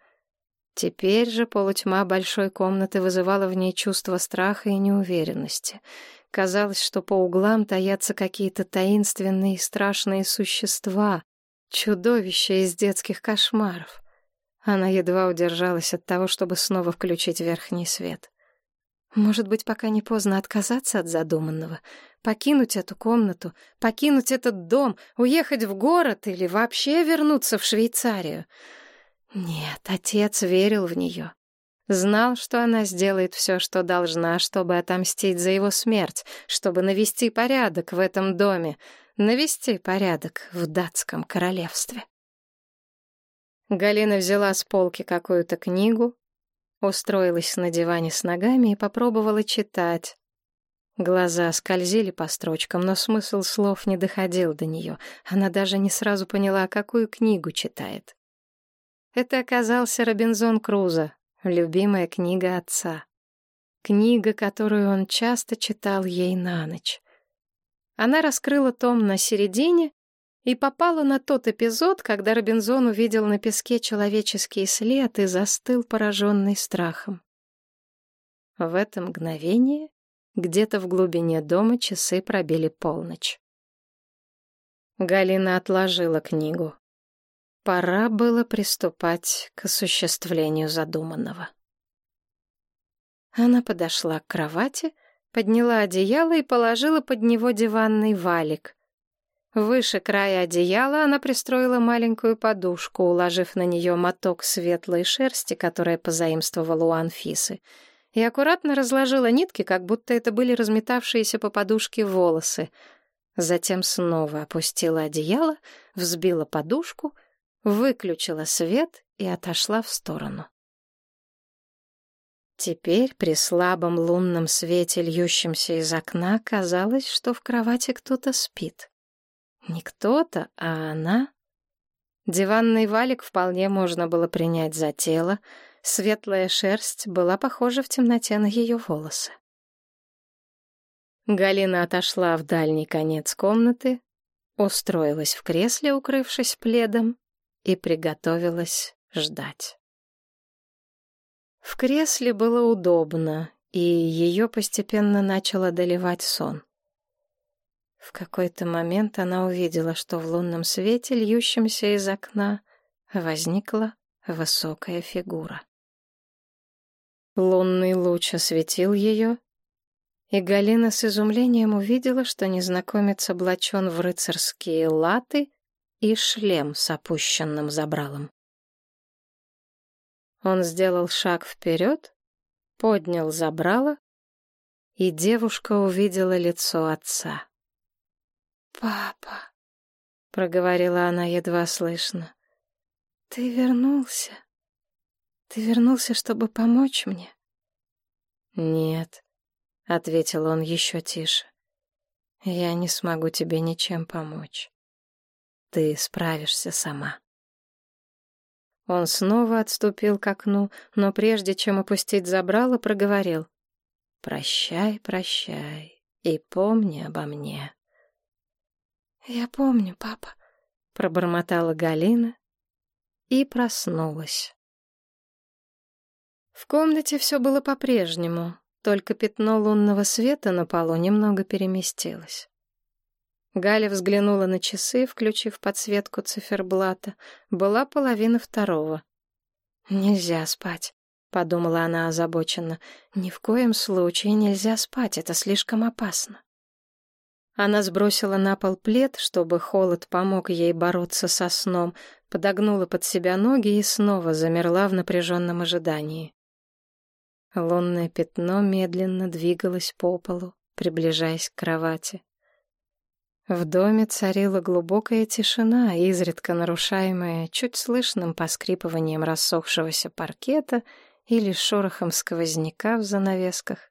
Теперь же полутьма большой комнаты вызывала в ней чувство страха и неуверенности. Казалось, что по углам таятся какие-то таинственные и страшные существа, Чудовище из детских кошмаров. Она едва удержалась от того, чтобы снова включить верхний свет. Может быть, пока не поздно отказаться от задуманного, покинуть эту комнату, покинуть этот дом, уехать в город или вообще вернуться в Швейцарию. Нет, отец верил в нее. Знал, что она сделает все, что должна, чтобы отомстить за его смерть, чтобы навести порядок в этом доме, навести порядок в датском королевстве. Галина взяла с полки какую-то книгу, устроилась на диване с ногами и попробовала читать. Глаза скользили по строчкам, но смысл слов не доходил до нее. Она даже не сразу поняла, какую книгу читает. Это оказался Робинзон Крузо, любимая книга отца. Книга, которую он часто читал ей на ночь. Она раскрыла том на середине и попала на тот эпизод, когда Робинзон увидел на песке человеческий след и застыл, пораженный страхом. В это мгновение где-то в глубине дома часы пробили полночь. Галина отложила книгу. Пора было приступать к осуществлению задуманного. Она подошла к кровати, подняла одеяло и положила под него диванный валик. Выше края одеяла она пристроила маленькую подушку, уложив на нее моток светлой шерсти, которая позаимствовала у Анфисы, и аккуратно разложила нитки, как будто это были разметавшиеся по подушке волосы. Затем снова опустила одеяло, взбила подушку, выключила свет и отошла в сторону. Теперь при слабом лунном свете, льющемся из окна, казалось, что в кровати кто-то спит. Не кто-то, а она. Диванный валик вполне можно было принять за тело, светлая шерсть была похожа в темноте на ее волосы. Галина отошла в дальний конец комнаты, устроилась в кресле, укрывшись пледом, и приготовилась ждать. В кресле было удобно, и ее постепенно начал одолевать сон. В какой-то момент она увидела, что в лунном свете, льющемся из окна, возникла высокая фигура. Лунный луч осветил ее, и Галина с изумлением увидела, что незнакомец облачен в рыцарские латы и шлем с опущенным забралом. Он сделал шаг вперед, поднял забрало, и девушка увидела лицо отца. «Папа», — проговорила она едва слышно, — «ты вернулся? Ты вернулся, чтобы помочь мне?» «Нет», — ответил он еще тише, — «я не смогу тебе ничем помочь. Ты справишься сама». Он снова отступил к окну, но прежде чем опустить забрало, проговорил. «Прощай, прощай, и помни обо мне». «Я помню, папа», — пробормотала Галина и проснулась. В комнате все было по-прежнему, только пятно лунного света на полу немного переместилось. Галя взглянула на часы, включив подсветку циферблата. Была половина второго. «Нельзя спать», — подумала она озабоченно. «Ни в коем случае нельзя спать, это слишком опасно». Она сбросила на пол плед, чтобы холод помог ей бороться со сном, подогнула под себя ноги и снова замерла в напряженном ожидании. Лунное пятно медленно двигалось по полу, приближаясь к кровати. В доме царила глубокая тишина, изредка нарушаемая чуть слышным поскрипыванием рассохшегося паркета или шорохом сквозняка в занавесках.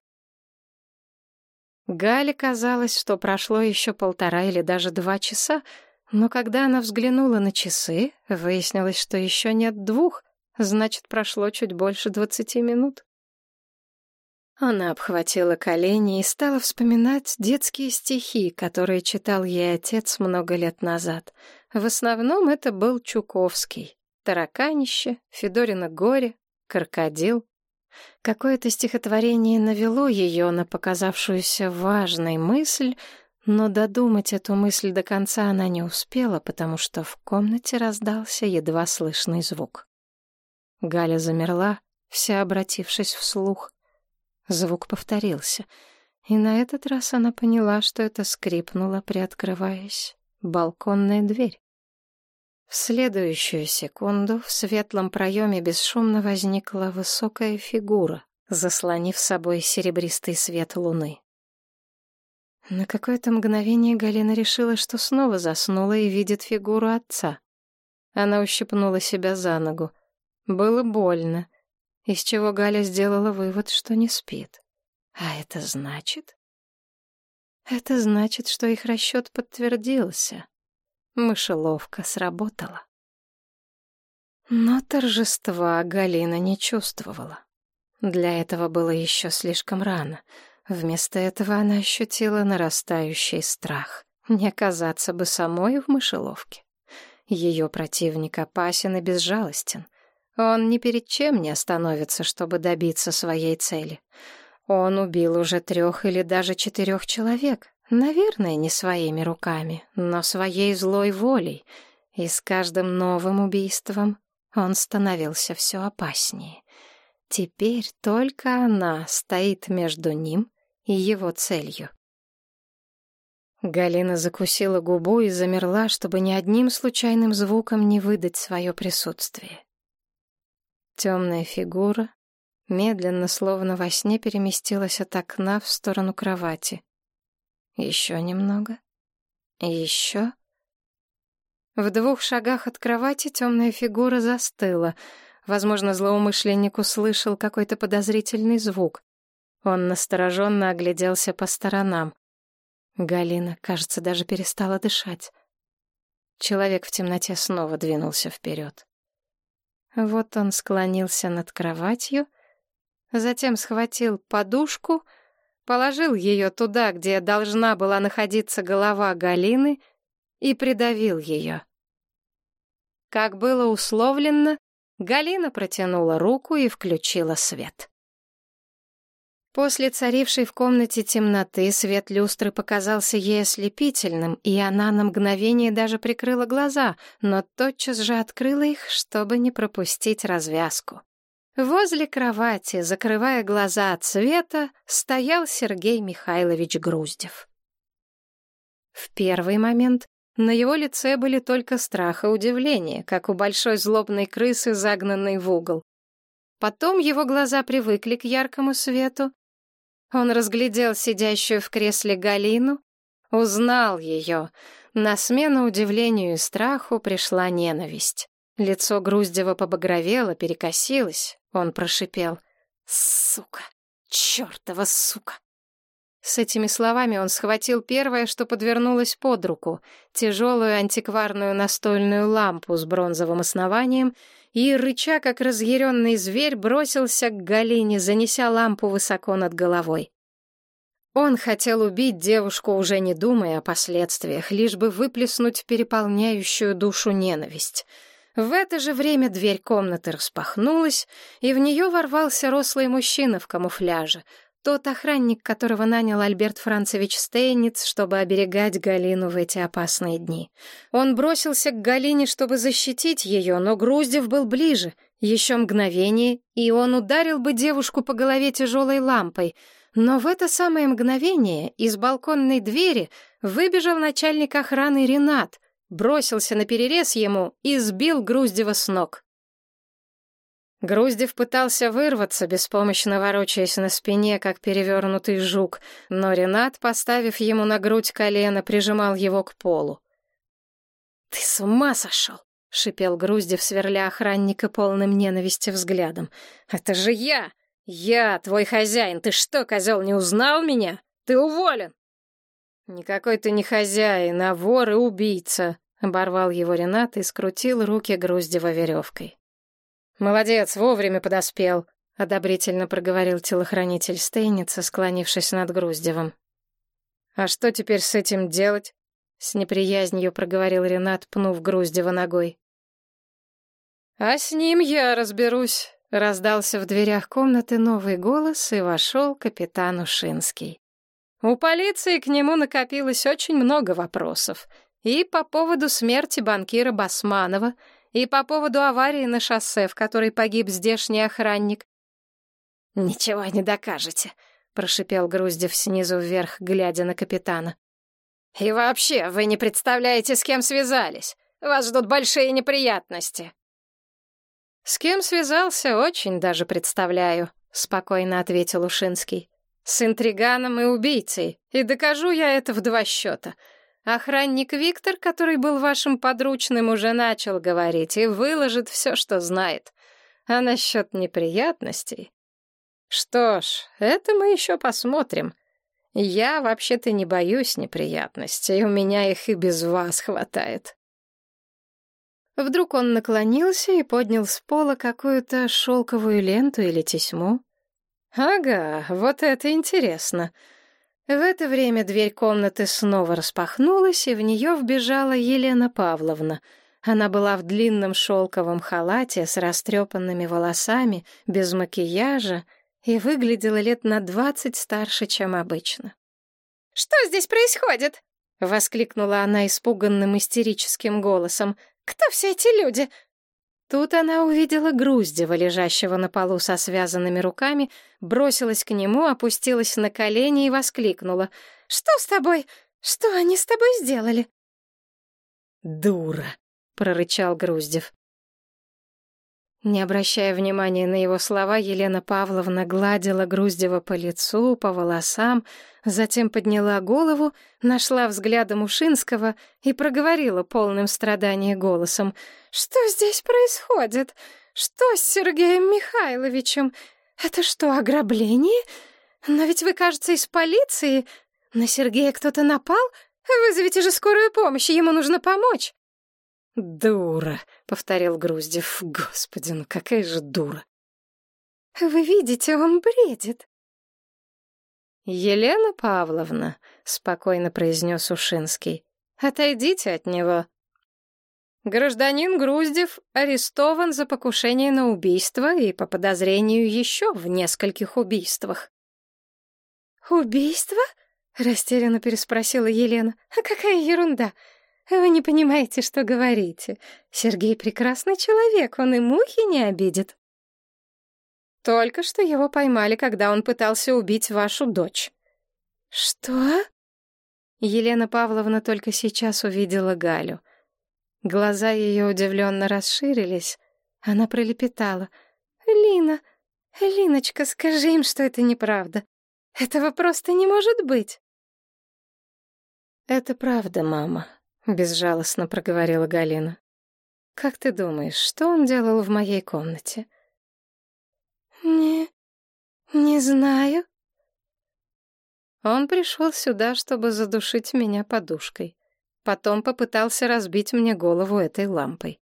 Гале казалось, что прошло еще полтора или даже два часа, но когда она взглянула на часы, выяснилось, что еще нет двух, значит, прошло чуть больше двадцати минут. Она обхватила колени и стала вспоминать детские стихи, которые читал ей отец много лет назад. В основном это был Чуковский. «Тараканище», «Федорино горе», «Крокодил». Какое-то стихотворение навело ее на показавшуюся важной мысль, но додумать эту мысль до конца она не успела, потому что в комнате раздался едва слышный звук. Галя замерла, вся обратившись вслух. Звук повторился, и на этот раз она поняла, что это скрипнула, приоткрываясь, балконная дверь. В следующую секунду в светлом проеме бесшумно возникла высокая фигура, заслонив собой серебристый свет луны. На какое-то мгновение Галина решила, что снова заснула и видит фигуру отца. Она ущипнула себя за ногу. Было больно, из чего Галя сделала вывод, что не спит. А это значит? Это значит, что их расчет подтвердился. Мышеловка сработала. Но торжества Галина не чувствовала. Для этого было еще слишком рано. Вместо этого она ощутила нарастающий страх. Не оказаться бы самой в мышеловке. Ее противник опасен и безжалостен. Он ни перед чем не остановится, чтобы добиться своей цели. Он убил уже трех или даже четырех человек, Наверное, не своими руками, но своей злой волей, и с каждым новым убийством он становился все опаснее. Теперь только она стоит между ним и его целью. Галина закусила губу и замерла, чтобы ни одним случайным звуком не выдать свое присутствие. Темная фигура медленно, словно во сне, переместилась от окна в сторону кровати. Еще немного. Еще. В двух шагах от кровати темная фигура застыла. Возможно, злоумышленник услышал какой-то подозрительный звук. Он настороженно огляделся по сторонам. Галина, кажется, даже перестала дышать. Человек в темноте снова двинулся вперед. Вот он склонился над кроватью, затем схватил подушку — положил ее туда, где должна была находиться голова Галины, и придавил ее. Как было условлено, Галина протянула руку и включила свет. После царившей в комнате темноты свет люстры показался ей ослепительным, и она на мгновение даже прикрыла глаза, но тотчас же открыла их, чтобы не пропустить развязку. Возле кровати, закрывая глаза от света, стоял Сергей Михайлович Груздев. В первый момент на его лице были только страх и удивление, как у большой злобной крысы, загнанной в угол. Потом его глаза привыкли к яркому свету. Он разглядел сидящую в кресле Галину, узнал ее. На смену удивлению и страху пришла ненависть. Лицо Груздева побагровело, перекосилось. Он прошипел. «Сука! Чёртова сука!» С этими словами он схватил первое, что подвернулось под руку, тяжелую антикварную настольную лампу с бронзовым основанием, и, рыча, как разъяренный зверь, бросился к Галине, занеся лампу высоко над головой. Он хотел убить девушку, уже не думая о последствиях, лишь бы выплеснуть переполняющую душу ненависть. В это же время дверь комнаты распахнулась, и в нее ворвался рослый мужчина в камуфляже, тот охранник, которого нанял Альберт Францевич Стейниц, чтобы оберегать Галину в эти опасные дни. Он бросился к Галине, чтобы защитить ее, но Груздев был ближе. Еще мгновение, и он ударил бы девушку по голове тяжелой лампой — но в это самое мгновение из балконной двери выбежал начальник охраны Ренат, бросился на перерез ему и сбил Груздева с ног. Груздев пытался вырваться, беспомощно ворочаясь на спине, как перевернутый жук, но Ренат, поставив ему на грудь колено, прижимал его к полу. «Ты с ума сошел!» — шипел Груздев, сверля охранника полным ненависти взглядом. «Это же я! «Я твой хозяин. Ты что, козел, не узнал меня? Ты уволен!» «Никакой ты не хозяин, а вор и убийца», — оборвал его Ренат и скрутил руки Груздева веревкой. «Молодец, вовремя подоспел», — одобрительно проговорил телохранитель Стейница, склонившись над Груздевым. «А что теперь с этим делать?» — с неприязнью проговорил Ренат, пнув Груздева ногой. «А с ним я разберусь», Раздался в дверях комнаты новый голос, и вошел капитан Ушинский. У полиции к нему накопилось очень много вопросов. И по поводу смерти банкира Басманова, и по поводу аварии на шоссе, в которой погиб здешний охранник. «Ничего не докажете», — прошипел Груздев снизу вверх, глядя на капитана. «И вообще, вы не представляете, с кем связались. Вас ждут большие неприятности». «С кем связался, очень даже представляю», — спокойно ответил Ушинский. «С интриганом и убийцей. И докажу я это в два счета. Охранник Виктор, который был вашим подручным, уже начал говорить и выложит все, что знает. А насчет неприятностей... Что ж, это мы еще посмотрим. Я вообще-то не боюсь неприятностей, у меня их и без вас хватает». Вдруг он наклонился и поднял с пола какую-то шелковую ленту или тесьму. «Ага, вот это интересно». В это время дверь комнаты снова распахнулась, и в нее вбежала Елена Павловна. Она была в длинном шелковом халате с растрепанными волосами, без макияжа, и выглядела лет на двадцать старше, чем обычно. «Что здесь происходит?» — воскликнула она испуганным истерическим голосом. Кто все эти люди?» Тут она увидела Груздева, лежащего на полу со связанными руками, бросилась к нему, опустилась на колени и воскликнула. «Что с тобой? Что они с тобой сделали?» «Дура!» — прорычал Груздев. Не обращая внимания на его слова, Елена Павловна гладила Груздева по лицу, по волосам, затем подняла голову, нашла взглядом Ушинского и проговорила полным страдания голосом. «Что здесь происходит? Что с Сергеем Михайловичем? Это что, ограбление? Но ведь вы, кажется, из полиции. На Сергея кто-то напал? Вызовите же скорую помощь, ему нужно помочь». «Дура», — повторил Груздев. «Господи, ну какая же дура!» «Вы видите, он бредит». «Елена Павловна», — спокойно произнес Ушинский, — «отойдите от него». Гражданин Груздев арестован за покушение на убийство и по подозрению еще в нескольких убийствах. «Убийство?» — растерянно переспросила Елена. «А какая ерунда! Вы не понимаете, что говорите. Сергей прекрасный человек, он и мухи не обидит. Только что его поймали, когда он пытался убить вашу дочь. Что? Елена Павловна только сейчас увидела Галю. Глаза ее удивленно расширились. Она пролепетала. «Лина, Линочка, скажи им, что это неправда. Этого просто не может быть». «Это правда, мама», — безжалостно проговорила Галина. «Как ты думаешь, что он делал в моей комнате?» «Не... не знаю». Он пришел сюда, чтобы задушить меня подушкой. Потом попытался разбить мне голову этой лампой.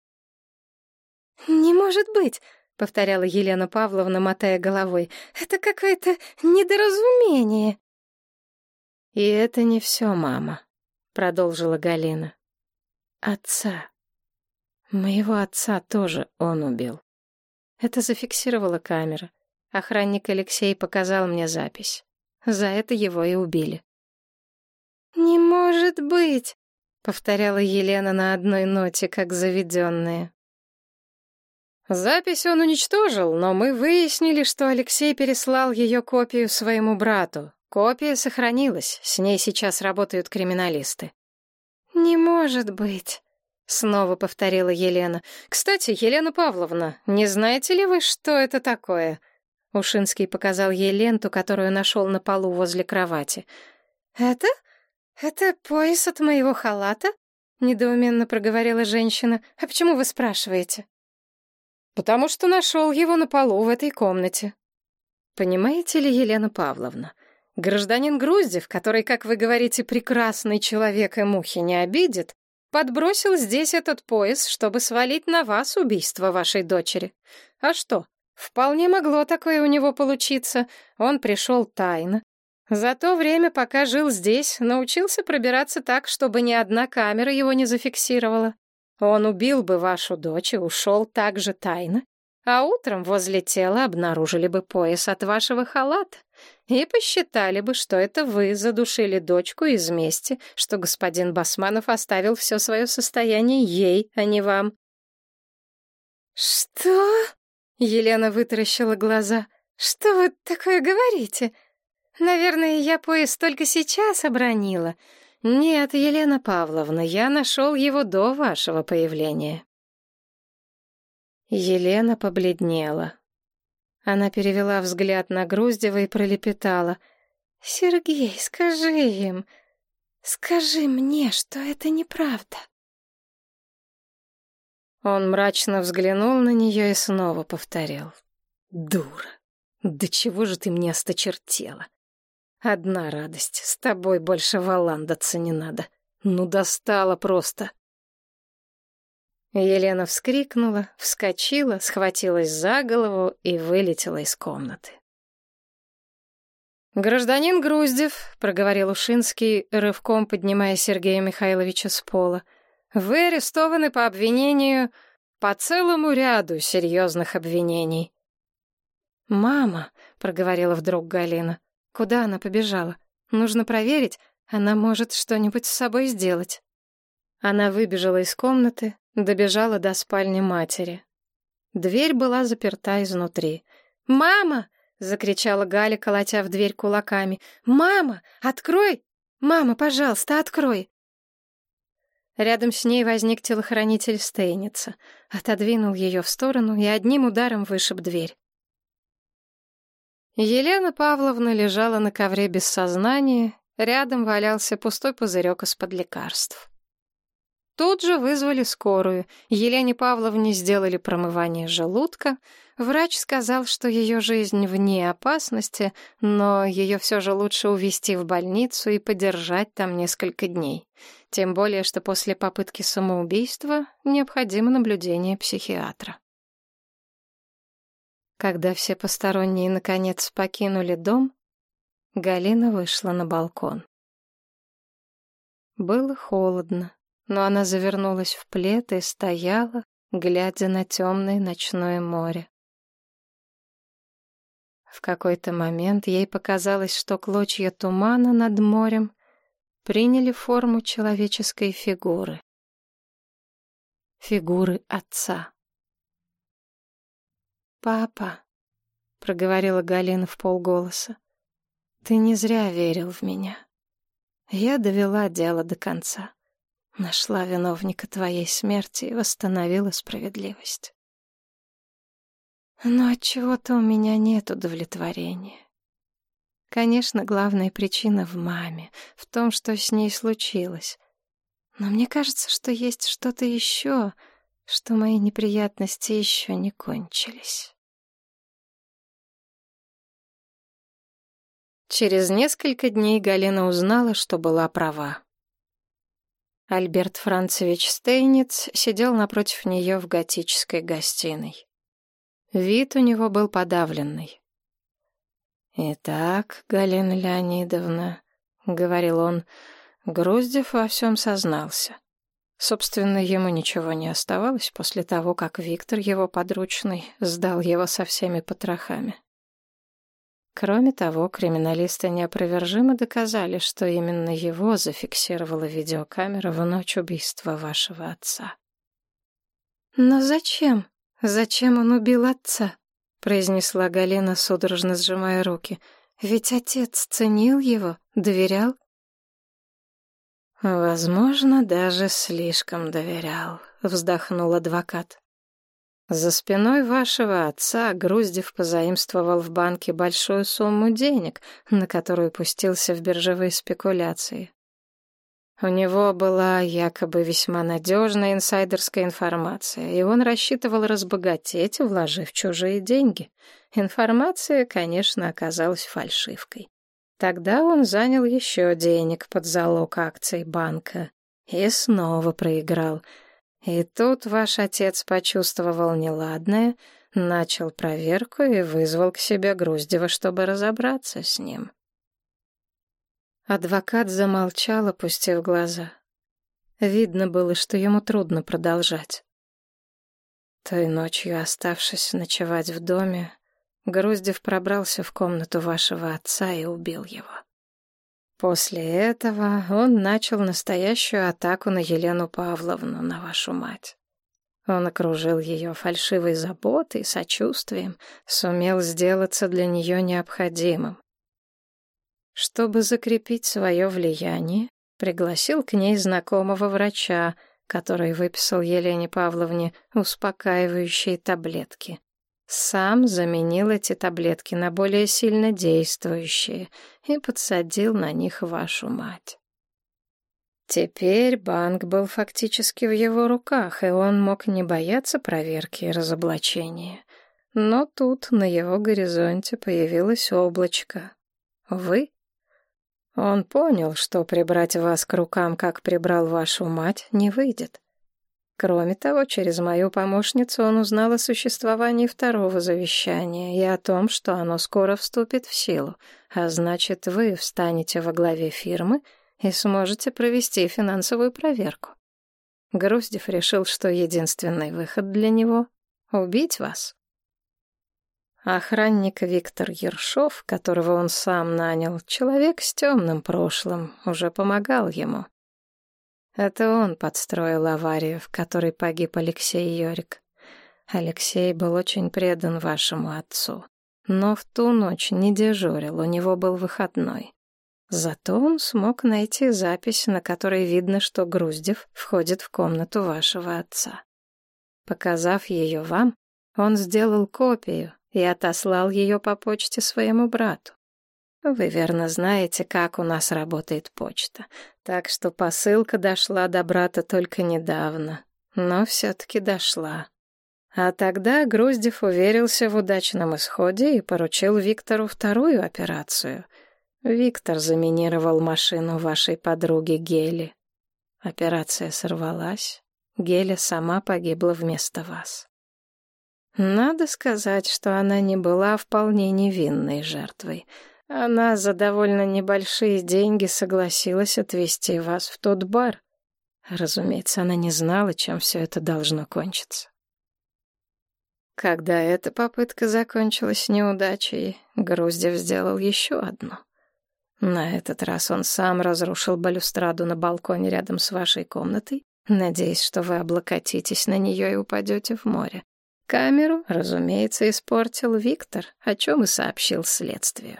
«Не может быть!» — повторяла Елена Павловна, мотая головой. «Это какое-то недоразумение!» «И это не все, мама», — продолжила Галина. «Отца. Моего отца тоже он убил. Это зафиксировала камера. Охранник Алексей показал мне запись. За это его и убили». «Не может быть!» — повторяла Елена на одной ноте, как заведенная. Запись он уничтожил, но мы выяснили, что Алексей переслал ее копию своему брату. Копия сохранилась, с ней сейчас работают криминалисты. «Не может быть», — снова повторила Елена. «Кстати, Елена Павловна, не знаете ли вы, что это такое?» Ушинский показал ей ленту, которую нашел на полу возле кровати. «Это? Это пояс от моего халата?» — недоуменно проговорила женщина. «А почему вы спрашиваете?» потому что нашел его на полу в этой комнате. Понимаете ли, Елена Павловна, гражданин Груздев, который, как вы говорите, прекрасный человек и мухи не обидит, подбросил здесь этот пояс, чтобы свалить на вас убийство вашей дочери. А что? Вполне могло такое у него получиться. Он пришел тайно. За то время, пока жил здесь, научился пробираться так, чтобы ни одна камера его не зафиксировала. Он убил бы вашу дочь и ушел так же тайно, а утром возле тела обнаружили бы пояс от вашего халата и посчитали бы, что это вы задушили дочку из мести, что господин Басманов оставил все свое состояние ей, а не вам. «Что?» — Елена вытаращила глаза. «Что вы такое говорите? Наверное, я пояс только сейчас обронила». «Нет, Елена Павловна, я нашел его до вашего появления». Елена побледнела. Она перевела взгляд на Груздева и пролепетала. «Сергей, скажи им, скажи мне, что это неправда». Он мрачно взглянул на нее и снова повторил. «Дура, да чего же ты мне осточертела? Одна радость, с тобой больше валандаться не надо. Ну, достала просто. Елена вскрикнула, вскочила, схватилась за голову и вылетела из комнаты. «Гражданин Груздев», — проговорил Ушинский, рывком поднимая Сергея Михайловича с пола, — «вы арестованы по обвинению, по целому ряду серьезных обвинений». «Мама», — проговорила вдруг Галина, — Куда она побежала? Нужно проверить, она может что-нибудь с собой сделать. Она выбежала из комнаты, добежала до спальни матери. Дверь была заперта изнутри. «Мама!» — закричала Галя, колотя в дверь кулаками. «Мама! Открой! Мама, пожалуйста, открой!» Рядом с ней возник телохранитель Стейница. Отодвинул ее в сторону и одним ударом вышиб дверь. Елена Павловна лежала на ковре без сознания, рядом валялся пустой пузырек из-под лекарств. Тут же вызвали скорую. Елене Павловне сделали промывание желудка. Врач сказал, что ее жизнь вне опасности, но ее все же лучше увезти в больницу и подержать там несколько дней. Тем более, что после попытки самоубийства необходимо наблюдение психиатра. Когда все посторонние наконец покинули дом, Галина вышла на балкон. Было холодно, но она завернулась в плед и стояла, глядя на темное ночное море. В какой-то момент ей показалось, что клочья тумана над морем приняли форму человеческой фигуры. Фигуры отца. «Папа», — проговорила Галина в полголоса, — «ты не зря верил в меня. Я довела дело до конца, нашла виновника твоей смерти и восстановила справедливость. Но от чего то у меня нет удовлетворения. Конечно, главная причина в маме, в том, что с ней случилось. Но мне кажется, что есть что-то еще, что мои неприятности еще не кончились. Через несколько дней Галина узнала, что была права. Альберт Францевич Стейниц сидел напротив нее в готической гостиной. Вид у него был подавленный. «Итак, Галина Леонидовна, говорил он, — Груздев во всем сознался. Собственно, ему ничего не оставалось после того, как Виктор, его подручный, сдал его со всеми потрохами. Кроме того, криминалисты неопровержимо доказали, что именно его зафиксировала видеокамера в ночь убийства вашего отца. «Но зачем? Зачем он убил отца?» — произнесла Галина, судорожно сжимая руки. «Ведь отец ценил его, доверял, «Возможно, даже слишком доверял», — вздохнул адвокат. «За спиной вашего отца Груздев позаимствовал в банке большую сумму денег, на которую пустился в биржевые спекуляции. У него была якобы весьма надежная инсайдерская информация, и он рассчитывал разбогатеть, вложив чужие деньги. Информация, конечно, оказалась фальшивкой. Тогда он занял еще денег под залог акций банка и снова проиграл. И тут ваш отец почувствовал неладное, начал проверку и вызвал к себе Груздева, чтобы разобраться с ним. Адвокат замолчал, опустив глаза. Видно было, что ему трудно продолжать. Той ночью, оставшись ночевать в доме, Груздев пробрался в комнату вашего отца и убил его. После этого он начал настоящую атаку на Елену Павловну, на вашу мать. Он окружил ее фальшивой заботой, сочувствием, сумел сделаться для нее необходимым. Чтобы закрепить свое влияние, пригласил к ней знакомого врача, который выписал Елене Павловне успокаивающие таблетки. Сам заменил эти таблетки на более сильно действующие и подсадил на них вашу мать. Теперь банк был фактически в его руках, и он мог не бояться проверки и разоблачения. Но тут на его горизонте появилось облачко. Вы? Он понял, что прибрать вас к рукам, как прибрал вашу мать, не выйдет. Кроме того, через мою помощницу он узнал о существовании второго завещания и о том, что оно скоро вступит в силу, а значит, вы встанете во главе фирмы и сможете провести финансовую проверку. Груздев решил, что единственный выход для него — убить вас. Охранник Виктор Ершов, которого он сам нанял, человек с темным прошлым, уже помогал ему. Это он подстроил аварию, в которой погиб Алексей Йорик. Алексей был очень предан вашему отцу. Но в ту ночь не дежурил, у него был выходной. Зато он смог найти запись, на которой видно, что Груздев входит в комнату вашего отца. Показав ее вам, он сделал копию и отослал ее по почте своему брату. Вы верно знаете, как у нас работает почта. Так что посылка дошла до брата только недавно. Но все-таки дошла. А тогда Груздев уверился в удачном исходе и поручил Виктору вторую операцию. Виктор заминировал машину вашей подруги Гели. Операция сорвалась. Геля сама погибла вместо вас. Надо сказать, что она не была вполне невинной жертвой — она за довольно небольшие деньги согласилась отвезти вас в тот бар. Разумеется, она не знала, чем все это должно кончиться. Когда эта попытка закончилась неудачей, Груздев сделал еще одну. На этот раз он сам разрушил балюстраду на балконе рядом с вашей комнатой, надеясь, что вы облокотитесь на нее и упадете в море. Камеру, разумеется, испортил Виктор, о чем и сообщил следствию.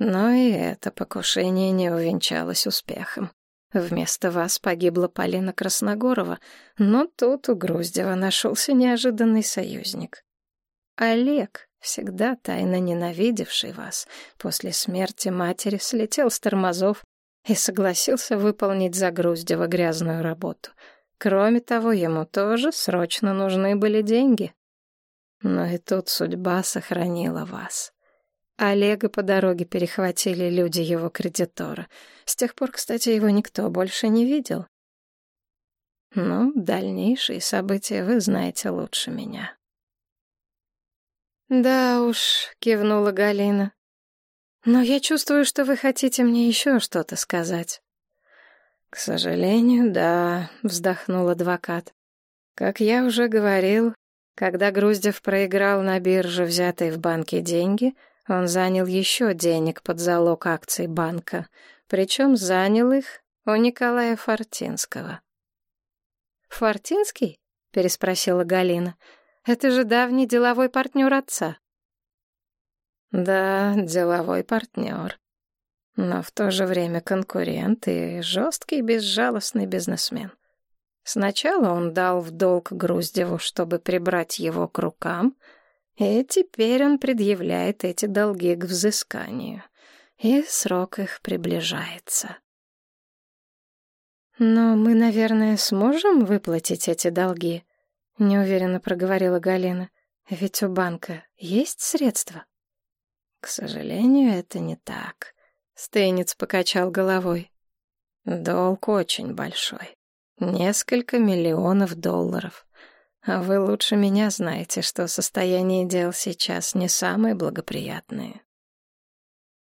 Но и это покушение не увенчалось успехом. Вместо вас погибла Полина Красногорова, но тут у Груздева нашелся неожиданный союзник. Олег, всегда тайно ненавидевший вас, после смерти матери слетел с тормозов и согласился выполнить за Груздева грязную работу. Кроме того, ему тоже срочно нужны были деньги. Но и тут судьба сохранила вас. Олега по дороге перехватили люди его кредитора. С тех пор, кстати, его никто больше не видел. Ну, дальнейшие события вы знаете лучше меня. «Да уж», — кивнула Галина. Но я чувствую, что вы хотите мне еще что-то сказать. К сожалению, да, вздохнул адвокат. Как я уже говорил, когда Груздев проиграл на бирже взятые в банке деньги, он занял еще денег под залог акций банка, причем занял их у Николая Фортинского. «Фортинский?» — переспросила Галина. «Это же давний деловой партнер отца». «Да, деловой партнер. Но в то же время конкурент и жесткий безжалостный бизнесмен. Сначала он дал в долг Груздеву, чтобы прибрать его к рукам, и теперь он предъявляет эти долги к взысканию, и срок их приближается. «Но мы, наверное, сможем выплатить эти долги?» — неуверенно проговорила Галина. «Ведь у банка есть средства?» «К сожалению, это не так», — Стейниц покачал головой. «Долг очень большой. Несколько миллионов долларов. А вы лучше меня знаете, что состояние дел сейчас не самое благоприятное.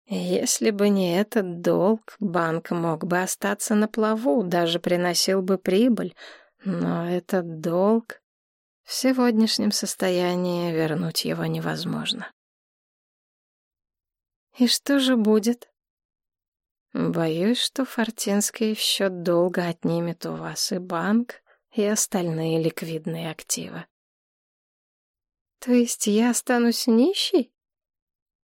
Если бы не этот долг, банк мог бы остаться на плаву, даже приносил бы прибыль. Но этот долг... В сегодняшнем состоянии вернуть его невозможно. «И что же будет?» Боюсь, что Фортинский в счет долга отнимет у вас и банк, и остальные ликвидные активы. То есть я останусь нищей?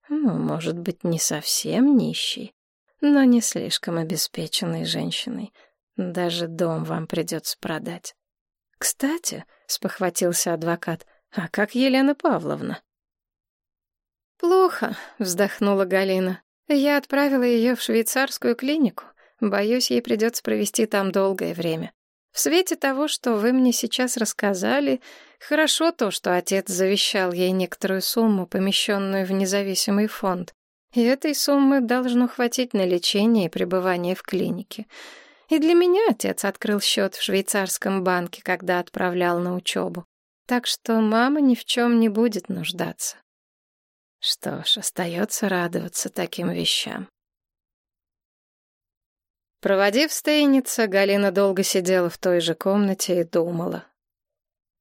Ну, может быть, не совсем нищей, но не слишком обеспеченной женщиной. Даже дом вам придется продать. Кстати, — спохватился адвокат, — а как Елена Павловна? «Плохо», — вздохнула Галина. Я отправила ее в швейцарскую клинику. Боюсь, ей придется провести там долгое время. В свете того, что вы мне сейчас рассказали, хорошо то, что отец завещал ей некоторую сумму, помещенную в независимый фонд. И этой суммы должно хватить на лечение и пребывание в клинике. И для меня отец открыл счет в швейцарском банке, когда отправлял на учебу. Так что мама ни в чем не будет нуждаться. Что ж, остается радоваться таким вещам. Проводив Стейница, Галина долго сидела в той же комнате и думала.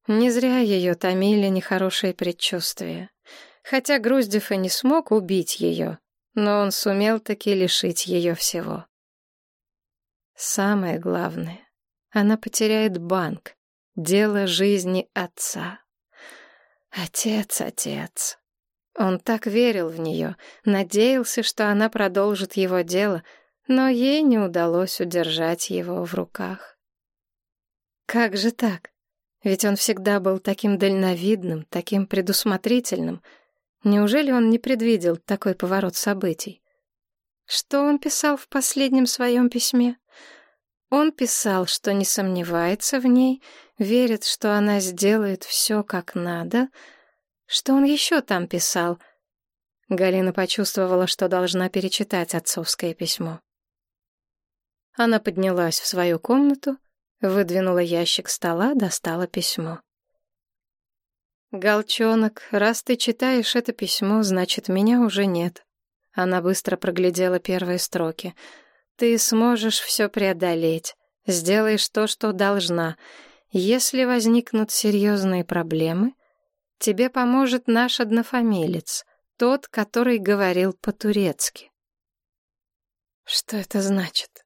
Не зря ее томили нехорошие предчувствия. Хотя Груздев и не смог убить ее, но он сумел таки лишить ее всего. Самое главное, она потеряет банк, дело жизни отца. Отец, отец. Он так верил в нее, надеялся, что она продолжит его дело, но ей не удалось удержать его в руках. Как же так? Ведь он всегда был таким дальновидным, таким предусмотрительным. Неужели он не предвидел такой поворот событий? Что он писал в последнем своем письме? Он писал, что не сомневается в ней, верит, что она сделает все как надо — что он еще там писал? Галина почувствовала, что должна перечитать отцовское письмо. Она поднялась в свою комнату, выдвинула ящик стола, достала письмо. «Голчонок, раз ты читаешь это письмо, значит, меня уже нет». Она быстро проглядела первые строки. «Ты сможешь все преодолеть, сделаешь то, что должна. Если возникнут серьезные проблемы, Тебе поможет наш однофамилец, тот, который говорил по-турецки. Что это значит?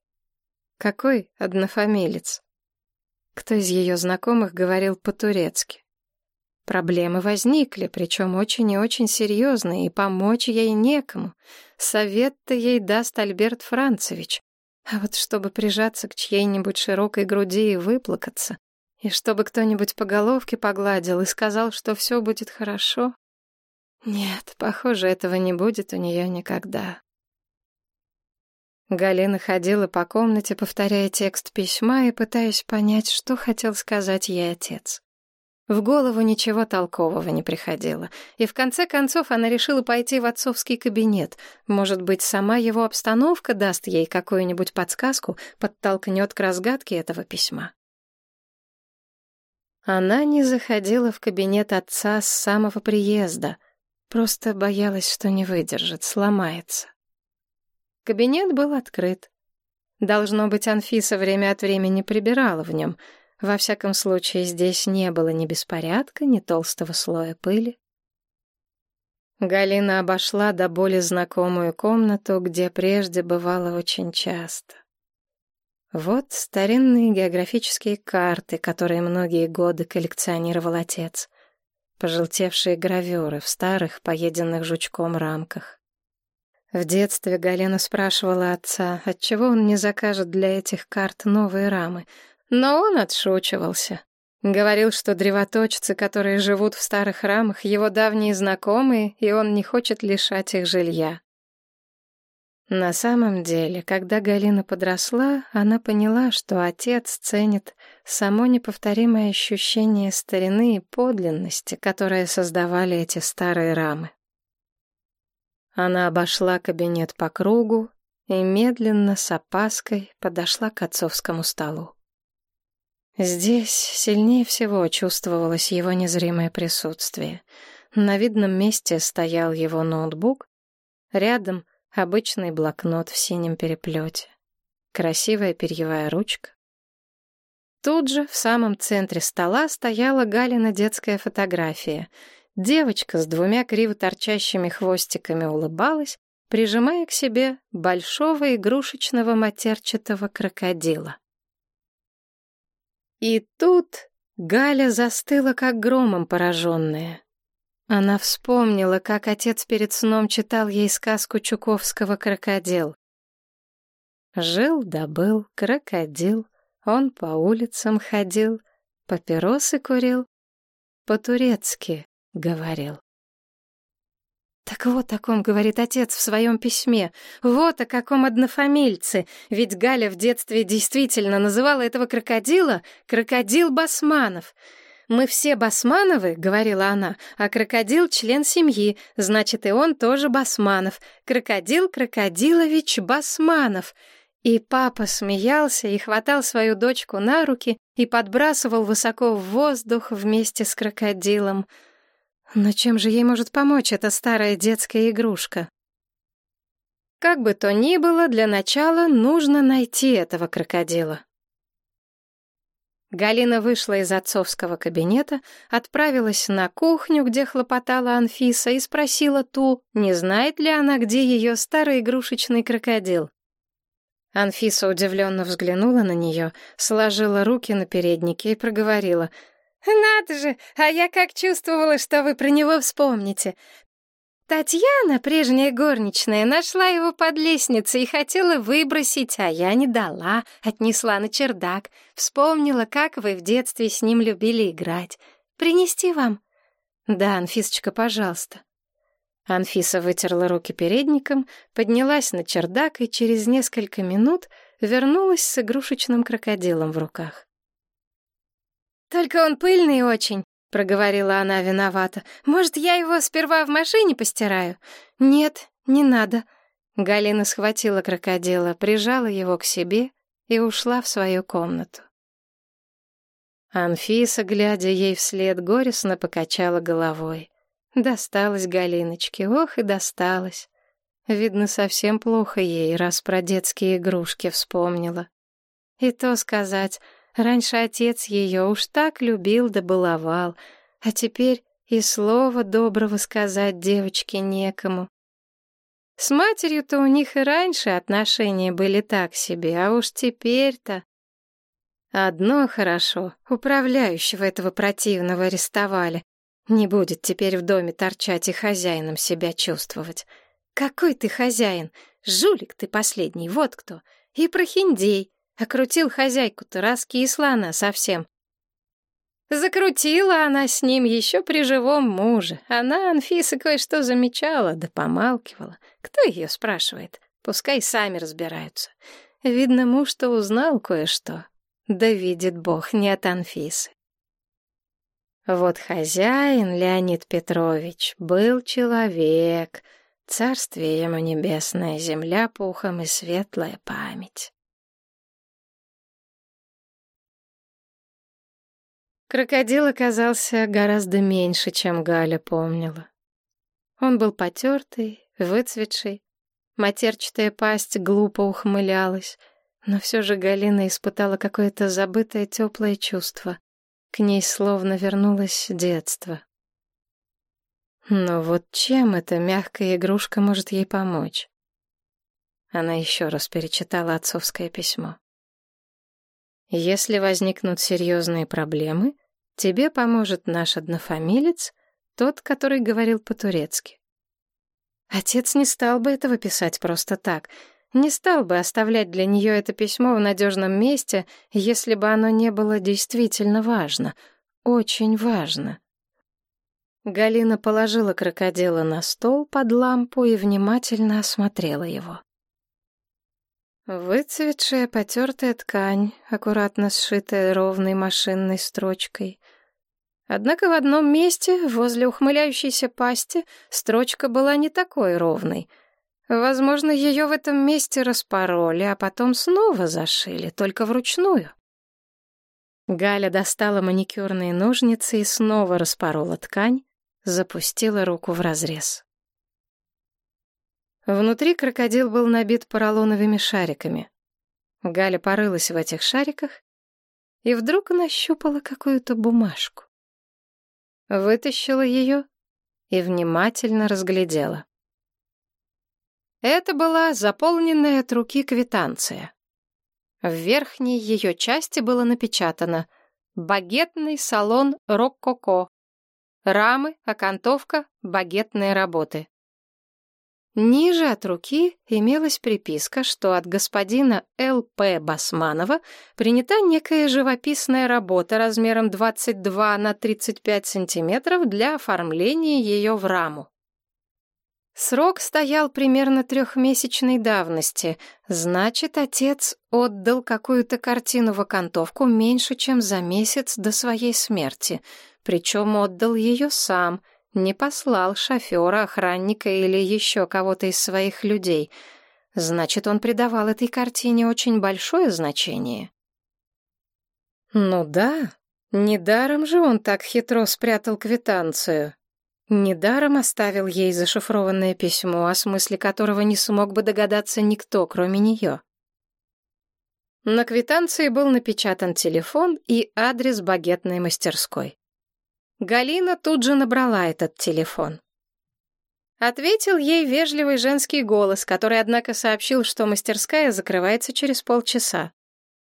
Какой однофамилец? Кто из ее знакомых говорил по-турецки? Проблемы возникли, причем очень и очень серьезные, и помочь ей некому. Совет-то ей даст Альберт Францевич. А вот чтобы прижаться к чьей-нибудь широкой груди и выплакаться, и чтобы кто-нибудь по головке погладил и сказал, что все будет хорошо? Нет, похоже, этого не будет у нее никогда. Галина ходила по комнате, повторяя текст письма и пытаясь понять, что хотел сказать ей отец. В голову ничего толкового не приходило, и в конце концов она решила пойти в отцовский кабинет. Может быть, сама его обстановка даст ей какую-нибудь подсказку, подтолкнет к разгадке этого письма. Она не заходила в кабинет отца с самого приезда, просто боялась, что не выдержит, сломается. Кабинет был открыт. Должно быть, Анфиса время от времени прибирала в нем. Во всяком случае, здесь не было ни беспорядка, ни толстого слоя пыли. Галина обошла до боли знакомую комнату, где прежде бывала очень часто. Вот старинные географические карты, которые многие годы коллекционировал отец. Пожелтевшие гравюры в старых, поеденных жучком рамках. В детстве Галина спрашивала отца, отчего он не закажет для этих карт новые рамы, но он отшучивался. Говорил, что древоточцы, которые живут в старых рамах, его давние знакомые, и он не хочет лишать их жилья. На самом деле, когда Галина подросла, она поняла, что отец ценит само неповторимое ощущение старины и подлинности, которое создавали эти старые рамы. Она обошла кабинет по кругу и медленно, с опаской, подошла к отцовскому столу. Здесь сильнее всего чувствовалось его незримое присутствие. На видном месте стоял его ноутбук, рядом обычный блокнот в синем переплете, красивая перьевая ручка. Тут же, в самом центре стола, стояла Галина детская фотография. Девочка с двумя криво торчащими хвостиками улыбалась, прижимая к себе большого игрушечного матерчатого крокодила. И тут Галя застыла, как громом пораженная. Она вспомнила, как отец перед сном читал ей сказку Чуковского «Крокодил». Жил да крокодил, он по улицам ходил, папиросы курил, по-турецки говорил. Так вот о ком говорит отец в своем письме. Вот о каком однофамильце. Ведь Галя в детстве действительно называла этого крокодила крокодил Басманов. «Мы все Басмановы», — говорила она, — «а крокодил — член семьи, значит, и он тоже Басманов. Крокодил Крокодилович Басманов». И папа смеялся и хватал свою дочку на руки и подбрасывал высоко в воздух вместе с крокодилом — но чем же ей может помочь эта старая детская игрушка? Как бы то ни было, для начала нужно найти этого крокодила. Галина вышла из отцовского кабинета, отправилась на кухню, где хлопотала Анфиса, и спросила ту, не знает ли она, где ее старый игрушечный крокодил. Анфиса удивленно взглянула на нее, сложила руки на переднике и проговорила — «Надо же! А я как чувствовала, что вы про него вспомните. Татьяна, прежняя горничная, нашла его под лестницей и хотела выбросить, а я не дала, отнесла на чердак. Вспомнила, как вы в детстве с ним любили играть. Принести вам?» «Да, Анфисочка, пожалуйста». Анфиса вытерла руки передником, поднялась на чердак и через несколько минут вернулась с игрушечным крокодилом в руках. «Только он пыльный очень», — проговорила она виновата. «Может, я его сперва в машине постираю?» «Нет, не надо». Галина схватила крокодила, прижала его к себе и ушла в свою комнату. Анфиса, глядя ей вслед, горестно покачала головой. Досталось Галиночке, ох и досталось. Видно, совсем плохо ей, раз про детские игрушки вспомнила. И то сказать, Раньше отец ее уж так любил да баловал, а теперь и слова доброго сказать девочке некому. С матерью-то у них и раньше отношения были так себе, а уж теперь-то... Одно хорошо, управляющего этого противного арестовали. Не будет теперь в доме торчать и хозяином себя чувствовать. Какой ты хозяин? Жулик ты последний, вот кто. И прохиндей. Окрутил хозяйку-то, раскисла она совсем. Закрутила она с ним еще при живом муже. Она, Анфиса, кое-что замечала, да помалкивала. Кто ее спрашивает? Пускай сами разбираются. Видно, муж-то узнал кое-что. Да видит Бог, не от Анфисы. Вот хозяин Леонид Петрович был человек, царствие ему небесная земля пухом и светлая память. Крокодил оказался гораздо меньше, чем Галя помнила. Он был потертый, выцветший. матерчатая пасть глупо ухмылялась. Но все же Галина испытала какое-то забытое теплое чувство. К ней словно вернулось детство. Но вот чем эта мягкая игрушка может ей помочь? Она еще раз перечитала отцовское письмо. Если возникнут серьезные проблемы, тебе поможет наш однофамилец, тот, который говорил по-турецки. Отец не стал бы этого писать просто так, не стал бы оставлять для нее это письмо в надежном месте, если бы оно не было действительно важно, очень важно. Галина положила крокодила на стол под лампу и внимательно осмотрела его. Выцветшая потертая ткань, аккуратно сшитая ровной машинной строчкой. Однако в одном месте, возле ухмыляющейся пасти, строчка была не такой ровной. Возможно, ее в этом месте распороли, а потом снова зашили, только вручную. Галя достала маникюрные ножницы и снова распорола ткань, запустила руку в разрез. Внутри крокодил был набит поролоновыми шариками. Галя порылась в этих шариках и вдруг нащупала какую-то бумажку. Вытащила ее и внимательно разглядела. Это была заполненная от руки квитанция. В верхней ее части было напечатано «Багетный салон Роккоко». Рамы, окантовка, багетные работы. Ниже от руки имелась приписка, что от господина Л.П. Басманова принята некая живописная работа размером 22 на 35 сантиметров для оформления ее в раму. Срок стоял примерно трехмесячной давности, значит, отец отдал какую-то картину в окантовку меньше, чем за месяц до своей смерти, причем отдал ее сам — не послал шофера, охранника или еще кого-то из своих людей. Значит, он придавал этой картине очень большое значение. Ну да, недаром же он так хитро спрятал квитанцию. Недаром оставил ей зашифрованное письмо, о смысле которого не смог бы догадаться никто, кроме нее. На квитанции был напечатан телефон и адрес багетной мастерской. Галина тут же набрала этот телефон. Ответил ей вежливый женский голос, который, однако, сообщил, что мастерская закрывается через полчаса.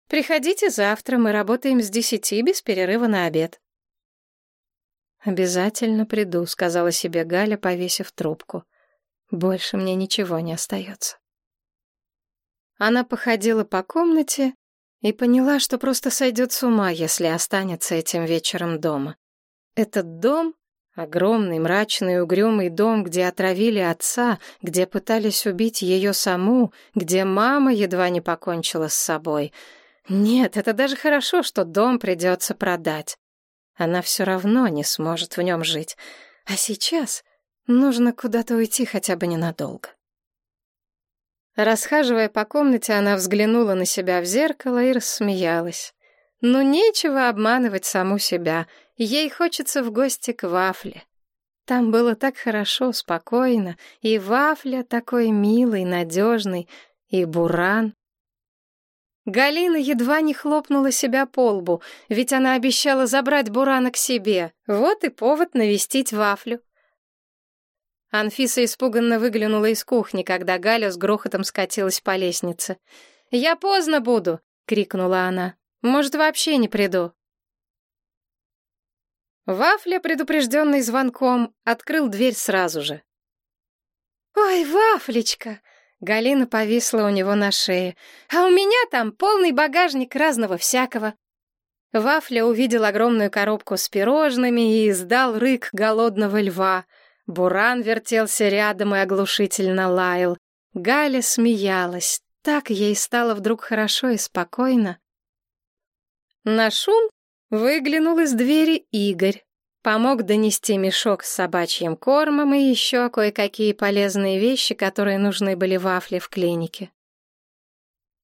«Приходите завтра, мы работаем с десяти без перерыва на обед». «Обязательно приду», — сказала себе Галя, повесив трубку. «Больше мне ничего не остается». Она походила по комнате и поняла, что просто сойдет с ума, если останется этим вечером дома. Этот дом, огромный, мрачный, угрюмый дом, где отравили отца, где пытались убить ее саму, где мама едва не покончила с собой. Нет, это даже хорошо, что дом придется продать. Она все равно не сможет в нем жить. А сейчас нужно куда-то уйти хотя бы ненадолго. Расхаживая по комнате, она взглянула на себя в зеркало и рассмеялась. Ну, нечего обманывать саму себя — Ей хочется в гости к Вафле. Там было так хорошо, спокойно, и Вафля такой милый, надежный, и Буран. Галина едва не хлопнула себя по лбу, ведь она обещала забрать Бурана к себе. Вот и повод навестить Вафлю. Анфиса испуганно выглянула из кухни, когда Галя с грохотом скатилась по лестнице. «Я поздно буду!» — крикнула она. «Может, вообще не приду?» Вафля, предупрежденный звонком, открыл дверь сразу же. «Ой, Вафлечка!» Галина повисла у него на шее. «А у меня там полный багажник разного всякого». Вафля увидел огромную коробку с пирожными и издал рык голодного льва. Буран вертелся рядом и оглушительно лаял. Галя смеялась. Так ей стало вдруг хорошо и спокойно. На шум Выглянул из двери Игорь. Помог донести мешок с собачьим кормом и еще кое-какие полезные вещи, которые нужны были Вафле в клинике.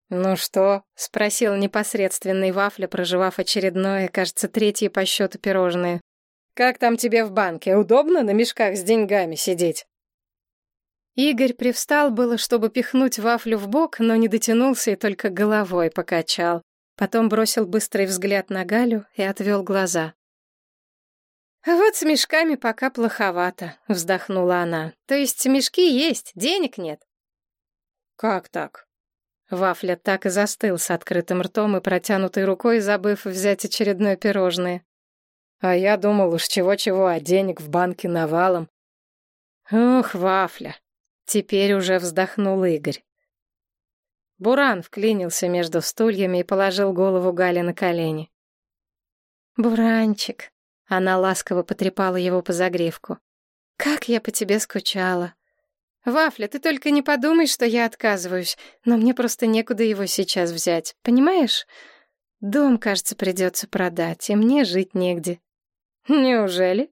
«Ну что?» — спросил непосредственный Вафля, проживав очередное, кажется, третье по счету пирожное. «Как там тебе в банке? Удобно на мешках с деньгами сидеть?» Игорь привстал было, чтобы пихнуть вафлю в бок, но не дотянулся и только головой покачал. Потом бросил быстрый взгляд на Галю и отвел глаза. «А вот с мешками пока плоховато», — вздохнула она. «То есть мешки есть, денег нет». «Как так?» Вафля так и застыл с открытым ртом и протянутой рукой, забыв взять очередное пирожное. А я думал уж чего-чего, а денег в банке навалом. Ох, Вафля! Теперь уже вздохнул Игорь. Буран вклинился между стульями и положил голову Гали на колени. «Буранчик», — она ласково потрепала его по загривку, — «как я по тебе скучала. Вафля, ты только не подумай, что я отказываюсь, но мне просто некуда его сейчас взять, понимаешь? Дом, кажется, придется продать, и мне жить негде». «Неужели?»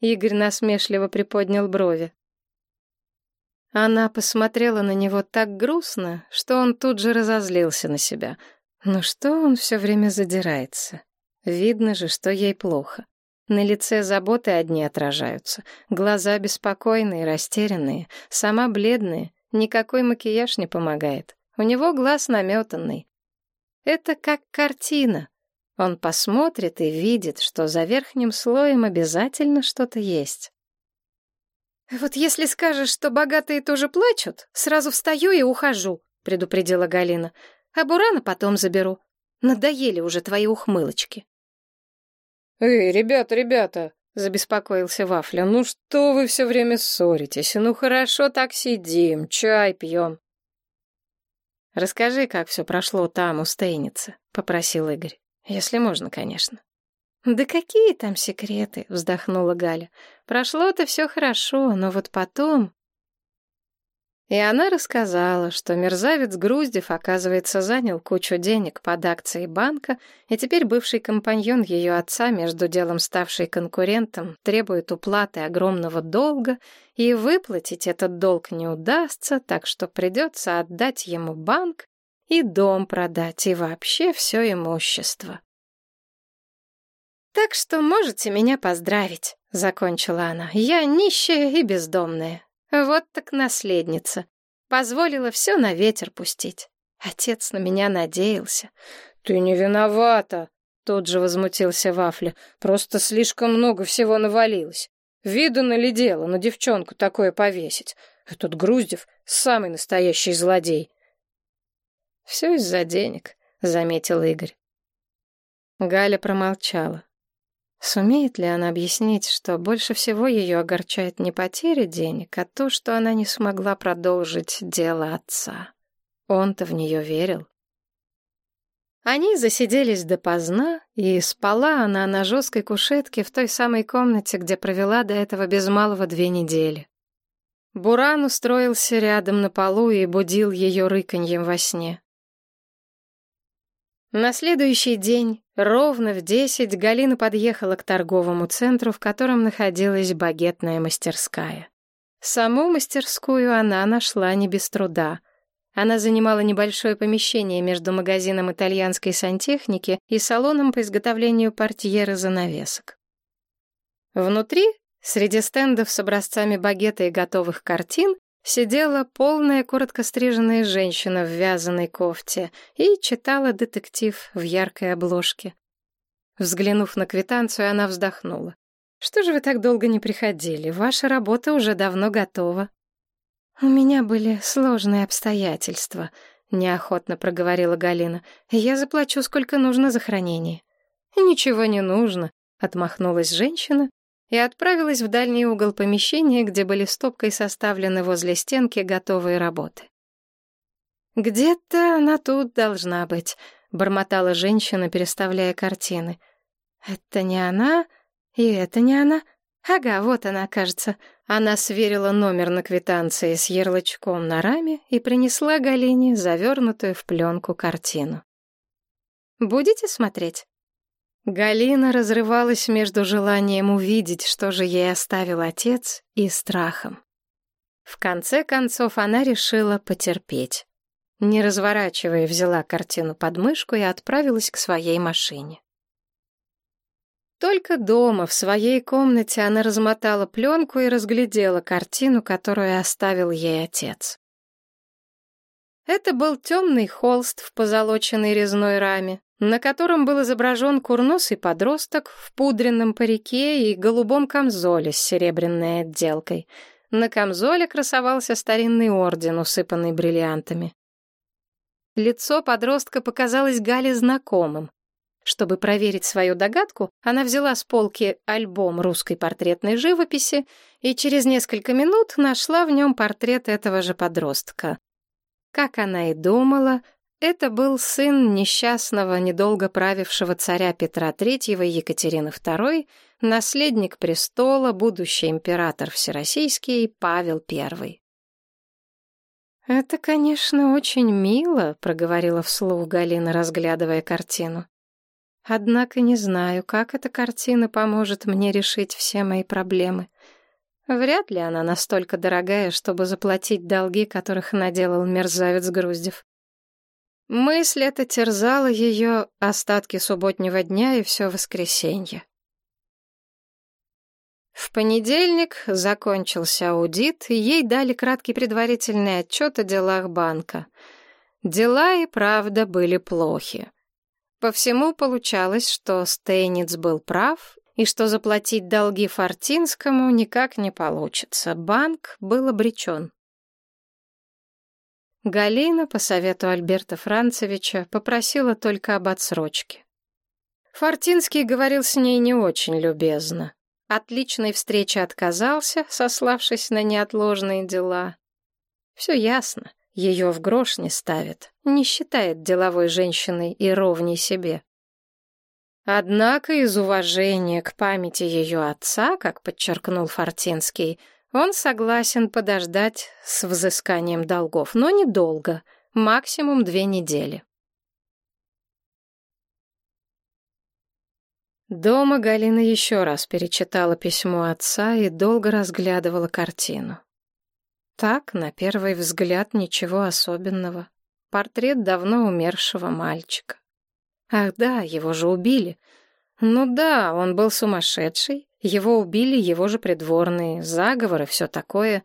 Игорь насмешливо приподнял брови. Она посмотрела на него так грустно, что он тут же разозлился на себя. Ну что он все время задирается? Видно же, что ей плохо. На лице заботы одни отражаются. Глаза беспокойные, растерянные, сама бледная. Никакой макияж не помогает. У него глаз наметанный. Это как картина. Он посмотрит и видит, что за верхним слоем обязательно что-то есть. «Вот если скажешь, что богатые тоже плачут, сразу встаю и ухожу», — предупредила Галина. «А Бурана потом заберу. Надоели уже твои ухмылочки». «Эй, ребята, ребята!» — забеспокоился Вафля. «Ну что вы все время ссоритесь? Ну хорошо так сидим, чай пьем». «Расскажи, как все прошло там, у Стейницы», — попросил Игорь. Если можно, конечно. «Да какие там секреты?» — вздохнула Галя. «Прошло-то все хорошо, но вот потом...» И она рассказала, что мерзавец Груздев, оказывается, занял кучу денег под акцией банка, и теперь бывший компаньон ее отца, между делом ставший конкурентом, требует уплаты огромного долга, и выплатить этот долг не удастся, так что придется отдать ему банк и дом продать, и вообще все имущество. «Так что можете меня поздравить», — закончила она. «Я нищая и бездомная. Вот так наследница. Позволила все на ветер пустить. Отец на меня надеялся». «Ты не виновата», — тут же возмутился Вафля. «Просто слишком много всего навалилось. Видано ли дело на девчонку такое повесить? Этот Груздев — самый настоящий злодей. «Все из-за денег», — заметил Игорь. Галя промолчала. Сумеет ли она объяснить, что больше всего ее огорчает не потеря денег, а то, что она не смогла продолжить дело отца? Он-то в нее верил. Они засиделись допоздна, и спала она на жесткой кушетке в той самой комнате, где провела до этого без малого две недели. Буран устроился рядом на полу и будил ее рыканьем во сне. На следующий день, ровно в десять, Галина подъехала к торговому центру, в котором находилась багетная мастерская. Саму мастерскую она нашла не без труда. Она занимала небольшое помещение между магазином итальянской сантехники и салоном по изготовлению портьеры занавесок. Внутри, среди стендов с образцами багета и готовых картин, сидела полная коротко стриженная женщина в вязаной кофте и читала детектив в яркой обложке. Взглянув на квитанцию, она вздохнула. «Что же вы так долго не приходили? Ваша работа уже давно готова». «У меня были сложные обстоятельства», — неохотно проговорила Галина. «Я заплачу, сколько нужно за хранение». «Ничего не нужно», — отмахнулась женщина и отправилась в дальний угол помещения, где были стопкой составлены возле стенки готовые работы. «Где-то она тут должна быть», — бормотала женщина, переставляя картины. «Это не она, и это не она. Ага, вот она, кажется». Она сверила номер на квитанции с ярлычком на раме и принесла Галине завернутую в пленку картину. «Будете смотреть?» Галина разрывалась между желанием увидеть, что же ей оставил отец, и страхом. В конце концов она решила потерпеть. Не разворачивая, взяла картину под мышку и отправилась к своей машине. Только дома, в своей комнате, она размотала пленку и разглядела картину, которую оставил ей отец. Это был темный холст в позолоченной резной раме, на котором был изображен курносый подросток в пудренном парике и голубом камзоле с серебряной отделкой. На камзоле красовался старинный орден, усыпанный бриллиантами. Лицо подростка показалось Гале знакомым. Чтобы проверить свою догадку, она взяла с полки альбом русской портретной живописи и через несколько минут нашла в нем портрет этого же подростка. Как она и думала, это был сын несчастного, недолго правившего царя Петра III Екатерины II, наследник престола, будущий император Всероссийский Павел I. «Это, конечно, очень мило», — проговорила вслух Галина, разглядывая картину. «Однако не знаю, как эта картина поможет мне решить все мои проблемы. Вряд ли она настолько дорогая, чтобы заплатить долги, которых наделал мерзавец Груздев. Мысль эта терзала ее остатки субботнего дня и все воскресенье. В понедельник закончился аудит, и ей дали краткий предварительный отчет о делах банка. Дела и правда были плохи. По всему получалось, что Стейниц был прав, и что заплатить долги Фортинскому никак не получится. Банк был обречен. Галина, по совету Альберта Францевича, попросила только об отсрочке. Фортинский говорил с ней не очень любезно. От личной встречи отказался, сославшись на неотложные дела. Все ясно, ее в грош не ставит, не считает деловой женщиной и ровней себе. Однако из уважения к памяти ее отца, как подчеркнул Фортинский, он согласен подождать с взысканием долгов, но недолго, максимум две недели. Дома Галина еще раз перечитала письмо отца и долго разглядывала картину. Так, на первый взгляд, ничего особенного. Портрет давно умершего мальчика. Ах да, его же убили. Ну да, он был сумасшедший, его убили его же придворные, заговоры, все такое,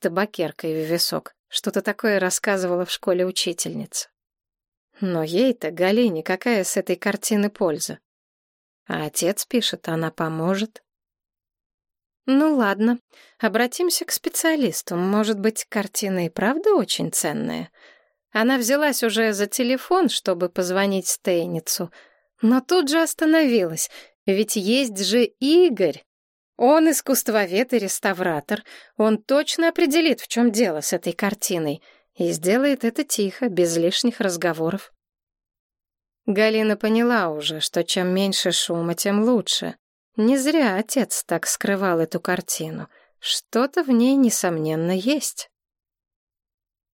табакеркой в висок. Что-то такое рассказывала в школе учительница. Но ей-то, Галине, какая с этой картины польза? А отец пишет, она поможет. Ну ладно, обратимся к специалисту. Может быть, картина и правда очень ценная? Она взялась уже за телефон, чтобы позвонить Стейницу, но тут же остановилась — ведь есть же Игорь. Он искусствовед и реставратор. Он точно определит, в чем дело с этой картиной. И сделает это тихо, без лишних разговоров. Галина поняла уже, что чем меньше шума, тем лучше. Не зря отец так скрывал эту картину. Что-то в ней, несомненно, есть.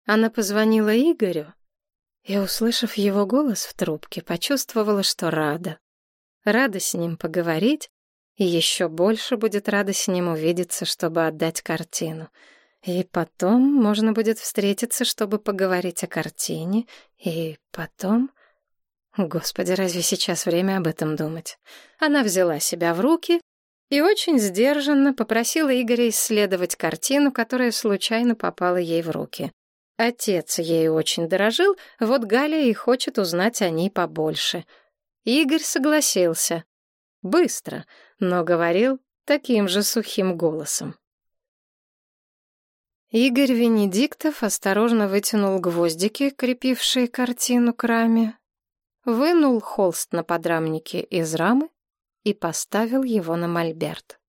Она позвонила Игорю и, услышав его голос в трубке, почувствовала, что рада. Рада с ним поговорить, и еще больше будет рада с ним увидеться, чтобы отдать картину. И потом можно будет встретиться, чтобы поговорить о картине, и потом... Господи, разве сейчас время об этом думать? Она взяла себя в руки и очень сдержанно попросила Игоря исследовать картину, которая случайно попала ей в руки. Отец ей очень дорожил, вот Галя и хочет узнать о ней побольше — Игорь согласился. Быстро, но говорил таким же сухим голосом. Игорь Венедиктов осторожно вытянул гвоздики, крепившие картину к раме, вынул холст на подрамнике из рамы и поставил его на мольберт.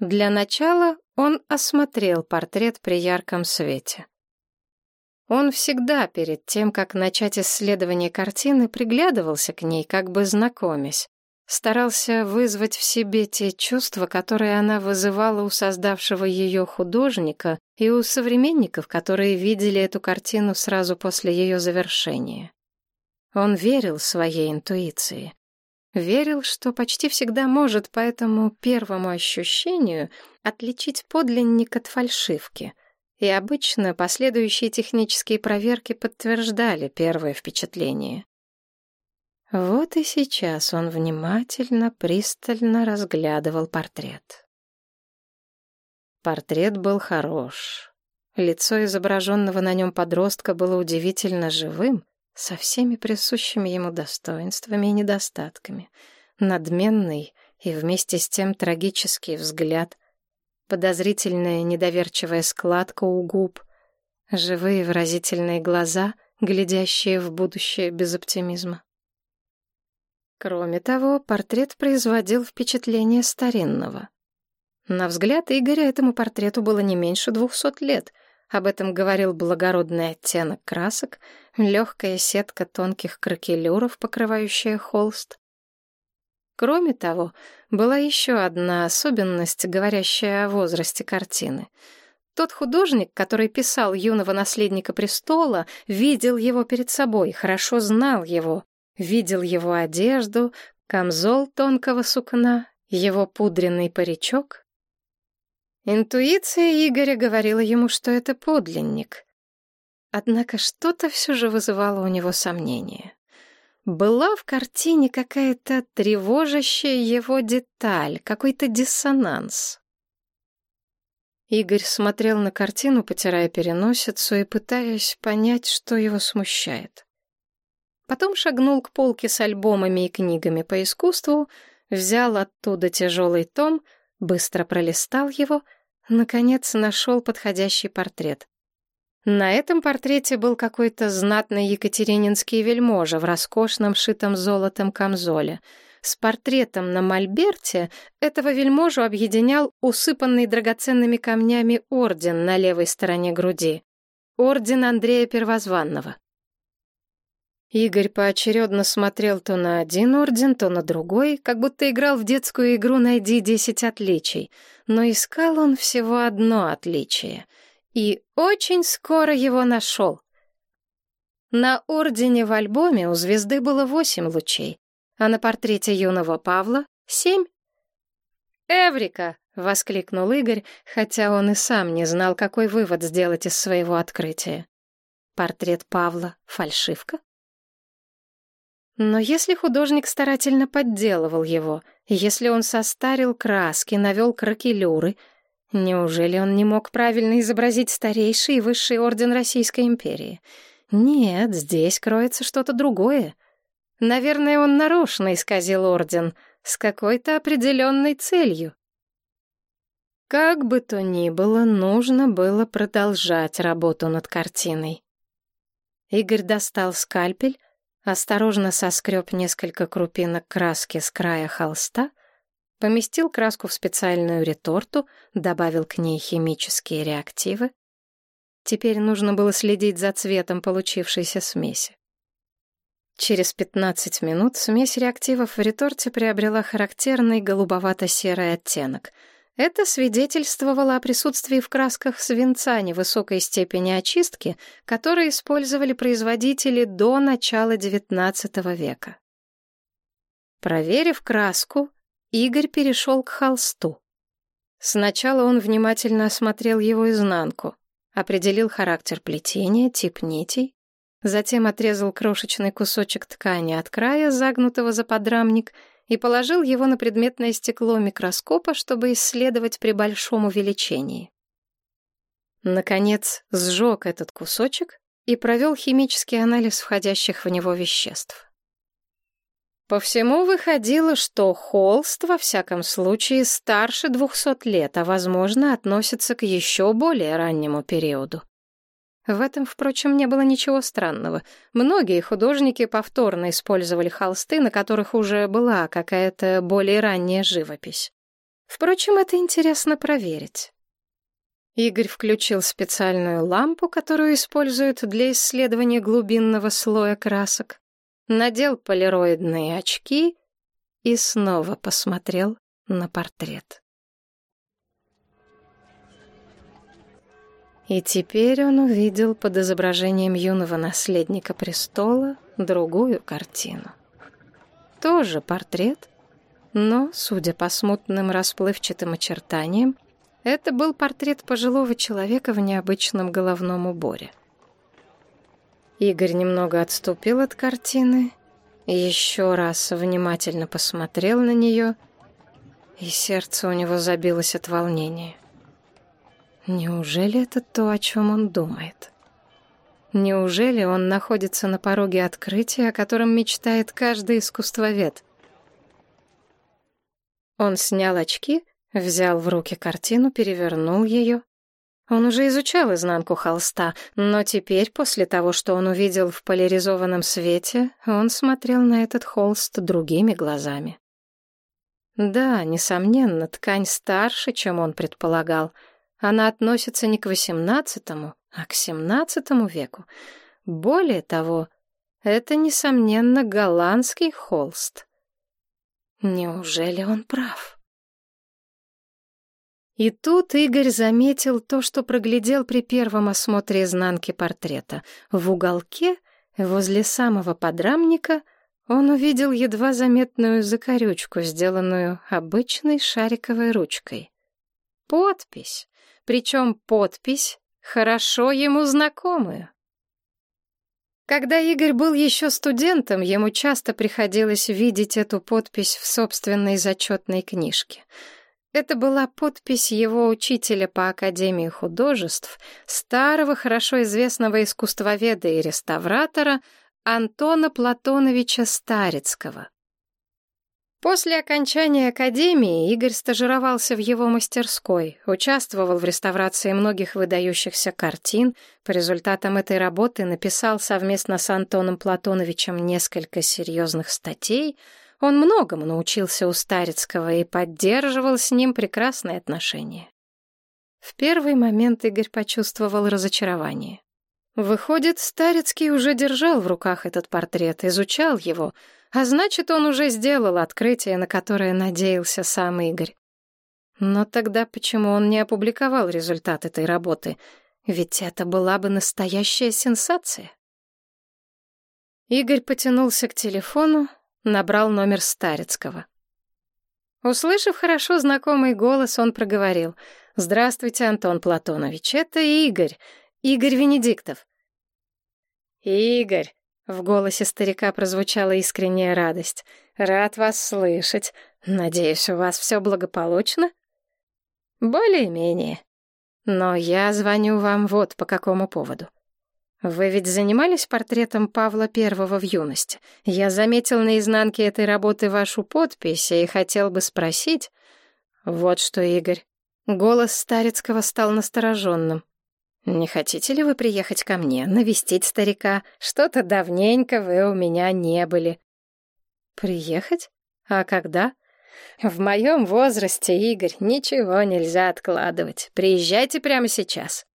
Для начала он осмотрел портрет при ярком свете. Он всегда перед тем, как начать исследование картины, приглядывался к ней, как бы знакомясь. Старался вызвать в себе те чувства, которые она вызывала у создавшего ее художника и у современников, которые видели эту картину сразу после ее завершения. Он верил своей интуиции. Верил, что почти всегда может по этому первому ощущению отличить подлинник от фальшивки — и обычно последующие технические проверки подтверждали первое впечатление. Вот и сейчас он внимательно, пристально разглядывал портрет. Портрет был хорош. Лицо изображенного на нем подростка было удивительно живым, со всеми присущими ему достоинствами и недостатками. Надменный и вместе с тем трагический взгляд, подозрительная недоверчивая складка у губ, живые выразительные глаза, глядящие в будущее без оптимизма. Кроме того, портрет производил впечатление старинного. На взгляд Игоря этому портрету было не меньше двухсот лет. Об этом говорил благородный оттенок красок, легкая сетка тонких кракелюров, покрывающая холст. Кроме того, была еще одна особенность, говорящая о возрасте картины. Тот художник, который писал юного наследника престола, видел его перед собой, хорошо знал его, видел его одежду, камзол тонкого сукна, его пудренный паричок. Интуиция Игоря говорила ему, что это подлинник. Однако что-то все же вызывало у него сомнения. Была в картине какая-то тревожащая его деталь, какой-то диссонанс. Игорь смотрел на картину, потирая переносицу и пытаясь понять, что его смущает. Потом шагнул к полке с альбомами и книгами по искусству, взял оттуда тяжелый том, быстро пролистал его, наконец нашел подходящий портрет. На этом портрете был какой-то знатный екатерининский вельможа в роскошном шитом золотом камзоле. С портретом на мольберте этого вельможу объединял усыпанный драгоценными камнями орден на левой стороне груди. Орден Андрея Первозванного. Игорь поочередно смотрел то на один орден, то на другой, как будто играл в детскую игру «Найди десять отличий», но искал он всего одно отличие. И очень скоро его нашел. На ордене в альбоме у звезды было восемь лучей, а на портрете юного Павла — семь. «Эврика!» — воскликнул Игорь, хотя он и сам не знал, какой вывод сделать из своего открытия. Портрет Павла — фальшивка? Но если художник старательно подделывал его, если он состарил краски, навел кракелюры, неужели он не мог правильно изобразить старейший и высший орден Российской империи? Нет, здесь кроется что-то другое. Наверное, он нарочно исказил орден с какой-то определенной целью. Как бы то ни было, нужно было продолжать работу над картиной. Игорь достал скальпель, осторожно соскреб несколько крупинок краски с края холста, поместил краску в специальную реторту, добавил к ней химические реактивы. Теперь нужно было следить за цветом получившейся смеси. Через 15 минут смесь реактивов в реторте приобрела характерный голубовато-серый оттенок — это свидетельствовало о присутствии в красках свинца невысокой степени очистки, которые использовали производители до начала XIX века. Проверив краску, Игорь перешел к холсту. Сначала он внимательно осмотрел его изнанку, определил характер плетения, тип нитей, затем отрезал крошечный кусочек ткани от края, загнутого за подрамник, и положил его на предметное стекло микроскопа, чтобы исследовать при большом увеличении. Наконец, сжег этот кусочек и провел химический анализ входящих в него веществ. По всему выходило, что холст, во всяком случае, старше двухсот лет, а, возможно, относится к еще более раннему периоду. В этом, впрочем, не было ничего странного. Многие художники повторно использовали холсты, на которых уже была какая-то более ранняя живопись. Впрочем, это интересно проверить. Игорь включил специальную лампу, которую используют для исследования глубинного слоя красок, надел полироидные очки и снова посмотрел на портрет. И теперь он увидел под изображением юного наследника престола другую картину. Тоже портрет, но, судя по смутным расплывчатым очертаниям, это был портрет пожилого человека в необычном головном уборе. Игорь немного отступил от картины еще раз внимательно посмотрел на нее, и сердце у него забилось от волнения. Неужели это то, о чем он думает? Неужели он находится на пороге открытия, о котором мечтает каждый искусствовед? Он снял очки, взял в руки картину, перевернул ее. Он уже изучал изнанку холста, но теперь, после того, что он увидел в поляризованном свете, он смотрел на этот холст другими глазами. Да, несомненно, ткань старше, чем он предполагал. Она относится не к XVIII, а к XVII веку. Более того, это, несомненно, голландский холст. Неужели он прав? И тут Игорь заметил то, что проглядел при первом осмотре изнанки портрета. В уголке, возле самого подрамника, он увидел едва заметную закорючку, сделанную обычной шариковой ручкой. Подпись, причем подпись хорошо ему знакомую. Когда Игорь был еще студентом, ему часто приходилось видеть эту подпись в собственной зачетной книжке. Это была подпись его учителя по Академии художеств, старого, хорошо известного искусствоведа и реставратора Антона Платоновича Старицкого. После окончания академии Игорь стажировался в его мастерской, участвовал в реставрации многих выдающихся картин. По результатам этой работы написал совместно с Антоном Платоновичем несколько серьезных статей. Он многому научился у Старицкого и поддерживал с ним прекрасные отношения. В первый момент Игорь почувствовал разочарование. Выходит, Старицкий уже держал в руках этот портрет, изучал его — а значит, он уже сделал открытие, на которое надеялся сам Игорь. Но тогда почему он не опубликовал результат этой работы? Ведь это была бы настоящая сенсация. Игорь потянулся к телефону, набрал номер Старицкого. Услышав хорошо знакомый голос, он проговорил. «Здравствуйте, Антон Платонович, это Игорь, Игорь Венедиктов». «Игорь, в голосе старика прозвучала искренняя радость. «Рад вас слышать. Надеюсь, у вас все благополучно?» «Более-менее. Но я звоню вам вот по какому поводу. Вы ведь занимались портретом Павла Первого в юности. Я заметил на изнанке этой работы вашу подпись и хотел бы спросить...» «Вот что, Игорь». Голос Старицкого стал настороженным. «Не хотите ли вы приехать ко мне, навестить старика? Что-то давненько вы у меня не были». «Приехать? А когда?» «В моем возрасте, Игорь, ничего нельзя откладывать. Приезжайте прямо сейчас».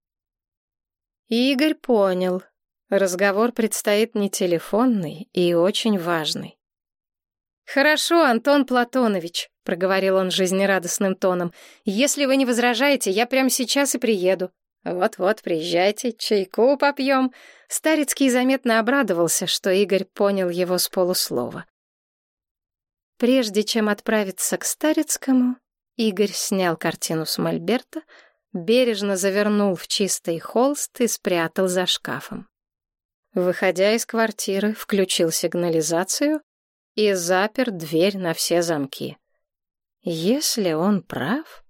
Игорь понял. Разговор предстоит не телефонный и очень важный. «Хорошо, Антон Платонович», — проговорил он жизнерадостным тоном. «Если вы не возражаете, я прямо сейчас и приеду. «Вот-вот, приезжайте, чайку попьем». Старицкий заметно обрадовался, что Игорь понял его с полуслова. Прежде чем отправиться к Старицкому, Игорь снял картину с мольберта, бережно завернул в чистый холст и спрятал за шкафом. Выходя из квартиры, включил сигнализацию и запер дверь на все замки. Если он прав...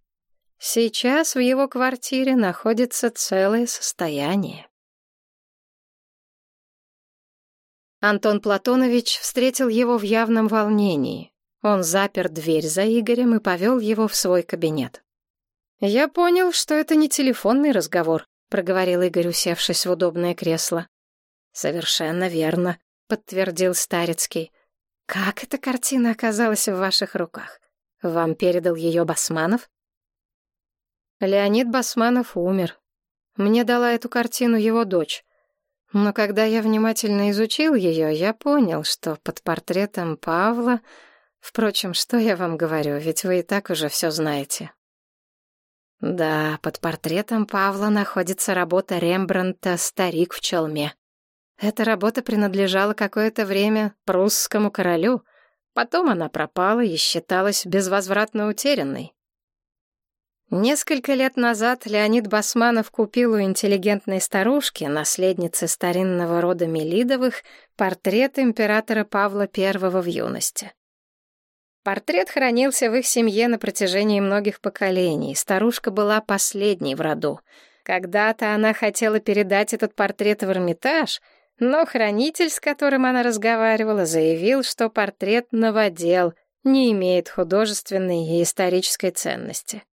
Сейчас в его квартире находится целое состояние. Антон Платонович встретил его в явном волнении. Он запер дверь за Игорем и повел его в свой кабинет. «Я понял, что это не телефонный разговор», — проговорил Игорь, усевшись в удобное кресло. «Совершенно верно», — подтвердил Старицкий. «Как эта картина оказалась в ваших руках? Вам передал ее Басманов?» Леонид Басманов умер. Мне дала эту картину его дочь. Но когда я внимательно изучил ее, я понял, что под портретом Павла... Впрочем, что я вам говорю, ведь вы и так уже все знаете. Да, под портретом Павла находится работа Рембрандта «Старик в челме». Эта работа принадлежала какое-то время прусскому королю. Потом она пропала и считалась безвозвратно утерянной. Несколько лет назад Леонид Басманов купил у интеллигентной старушки, наследницы старинного рода Мелидовых, портрет императора Павла I в юности. Портрет хранился в их семье на протяжении многих поколений. Старушка была последней в роду. Когда-то она хотела передать этот портрет в Эрмитаж, но хранитель, с которым она разговаривала, заявил, что портрет новодел, не имеет художественной и исторической ценности.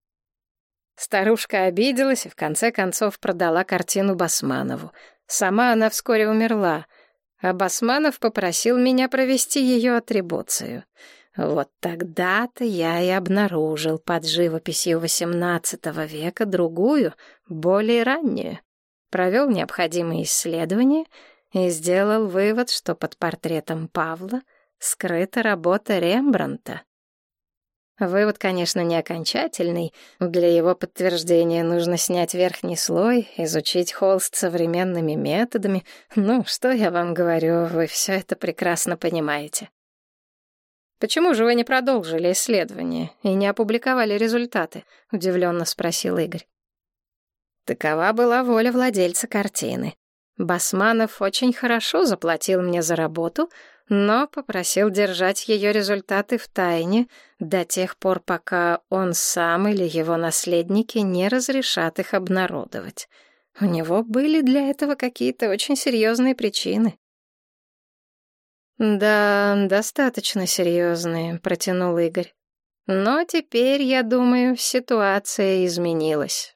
Старушка обиделась и в конце концов продала картину Басманову. Сама она вскоре умерла, а Басманов попросил меня провести ее атрибуцию. Вот тогда-то я и обнаружил под живописью XVIII века другую, более раннюю. Провел необходимые исследования и сделал вывод, что под портретом Павла скрыта работа Рембранта. Вывод, конечно, не окончательный. Для его подтверждения нужно снять верхний слой, изучить холст современными методами. Ну, что я вам говорю, вы все это прекрасно понимаете. «Почему же вы не продолжили исследование и не опубликовали результаты?» — удивленно спросил Игорь. Такова была воля владельца картины. Басманов очень хорошо заплатил мне за работу, но попросил держать ее результаты в тайне до тех пор, пока он сам или его наследники не разрешат их обнародовать. У него были для этого какие-то очень серьезные причины. «Да, достаточно серьезные», — протянул Игорь. «Но теперь, я думаю, ситуация изменилась».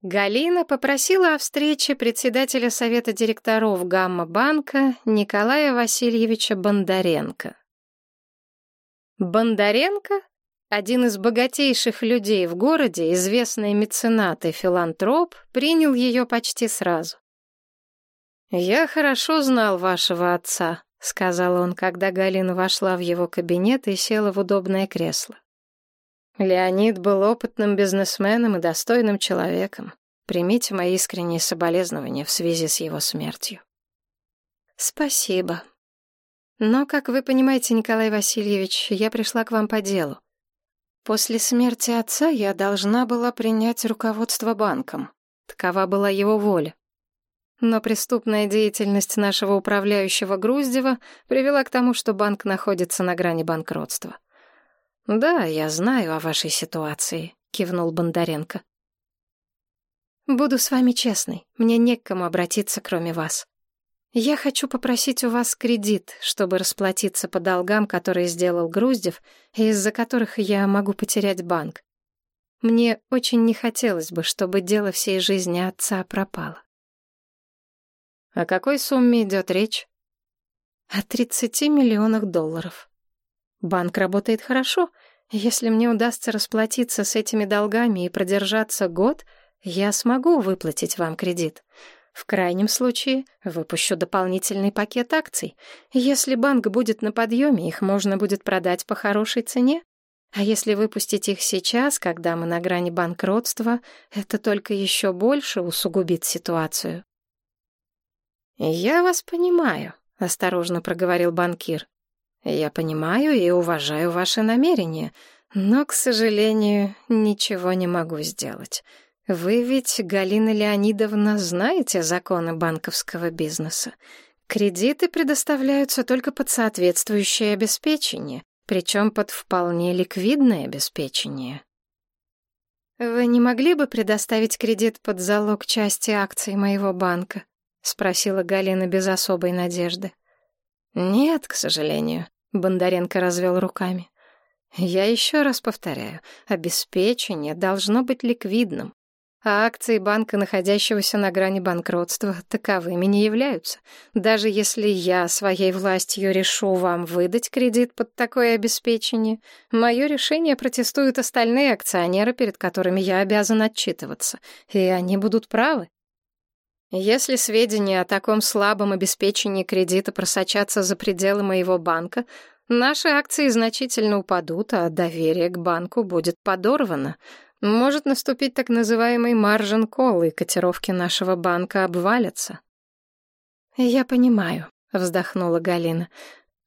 Галина попросила о встрече председателя совета директоров Гамма-банка Николая Васильевича Бондаренко. Бондаренко — один из богатейших людей в городе, известный меценат и филантроп, принял ее почти сразу. «Я хорошо знал вашего отца», — сказал он, когда Галина вошла в его кабинет и села в удобное кресло. Леонид был опытным бизнесменом и достойным человеком. Примите мои искренние соболезнования в связи с его смертью. Спасибо. Но, как вы понимаете, Николай Васильевич, я пришла к вам по делу. После смерти отца я должна была принять руководство банком. Такова была его воля. Но преступная деятельность нашего управляющего Груздева привела к тому, что банк находится на грани банкротства. «Да, я знаю о вашей ситуации», — кивнул Бондаренко. «Буду с вами честной, мне не к кому обратиться, кроме вас. Я хочу попросить у вас кредит, чтобы расплатиться по долгам, которые сделал Груздев, из-за которых я могу потерять банк. Мне очень не хотелось бы, чтобы дело всей жизни отца пропало». «О какой сумме идет речь?» «О 30 миллионах долларов». Банк работает хорошо. Если мне удастся расплатиться с этими долгами и продержаться год, я смогу выплатить вам кредит. В крайнем случае выпущу дополнительный пакет акций. Если банк будет на подъеме, их можно будет продать по хорошей цене. А если выпустить их сейчас, когда мы на грани банкротства, это только еще больше усугубит ситуацию. «Я вас понимаю», — осторожно проговорил банкир. Я понимаю и уважаю ваши намерения, но, к сожалению, ничего не могу сделать. Вы ведь, Галина Леонидовна, знаете законы банковского бизнеса. Кредиты предоставляются только под соответствующее обеспечение, причем под вполне ликвидное обеспечение. «Вы не могли бы предоставить кредит под залог части акций моего банка?» — спросила Галина без особой надежды. «Нет, к сожалению», — Бондаренко развел руками. «Я еще раз повторяю, обеспечение должно быть ликвидным, а акции банка, находящегося на грани банкротства, таковыми не являются. Даже если я своей властью решу вам выдать кредит под такое обеспечение, мое решение протестуют остальные акционеры, перед которыми я обязан отчитываться, и они будут правы. Если сведения о таком слабом обеспечении кредита просочатся за пределы моего банка, наши акции значительно упадут, а доверие к банку будет подорвано. Может наступить так называемый маржин колл, и котировки нашего банка обвалятся. «Я понимаю», — вздохнула Галина.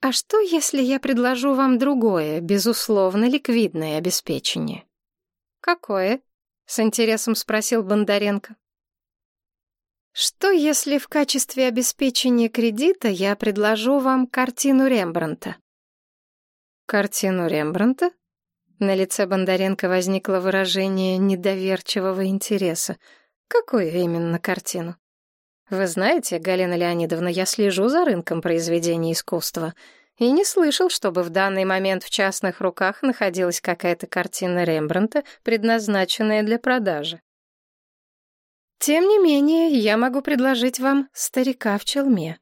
«А что, если я предложу вам другое, безусловно, ликвидное обеспечение? «Какое?» — с интересом спросил Бондаренко. «Что, если в качестве обеспечения кредита я предложу вам картину Рембранта?» «Картину Рембранта?» На лице Бондаренко возникло выражение недоверчивого интереса. «Какую именно картину?» «Вы знаете, Галина Леонидовна, я слежу за рынком произведений искусства и не слышал, чтобы в данный момент в частных руках находилась какая-то картина Рембранта, предназначенная для продажи. Тем не менее, я могу предложить вам «Старика в челме»,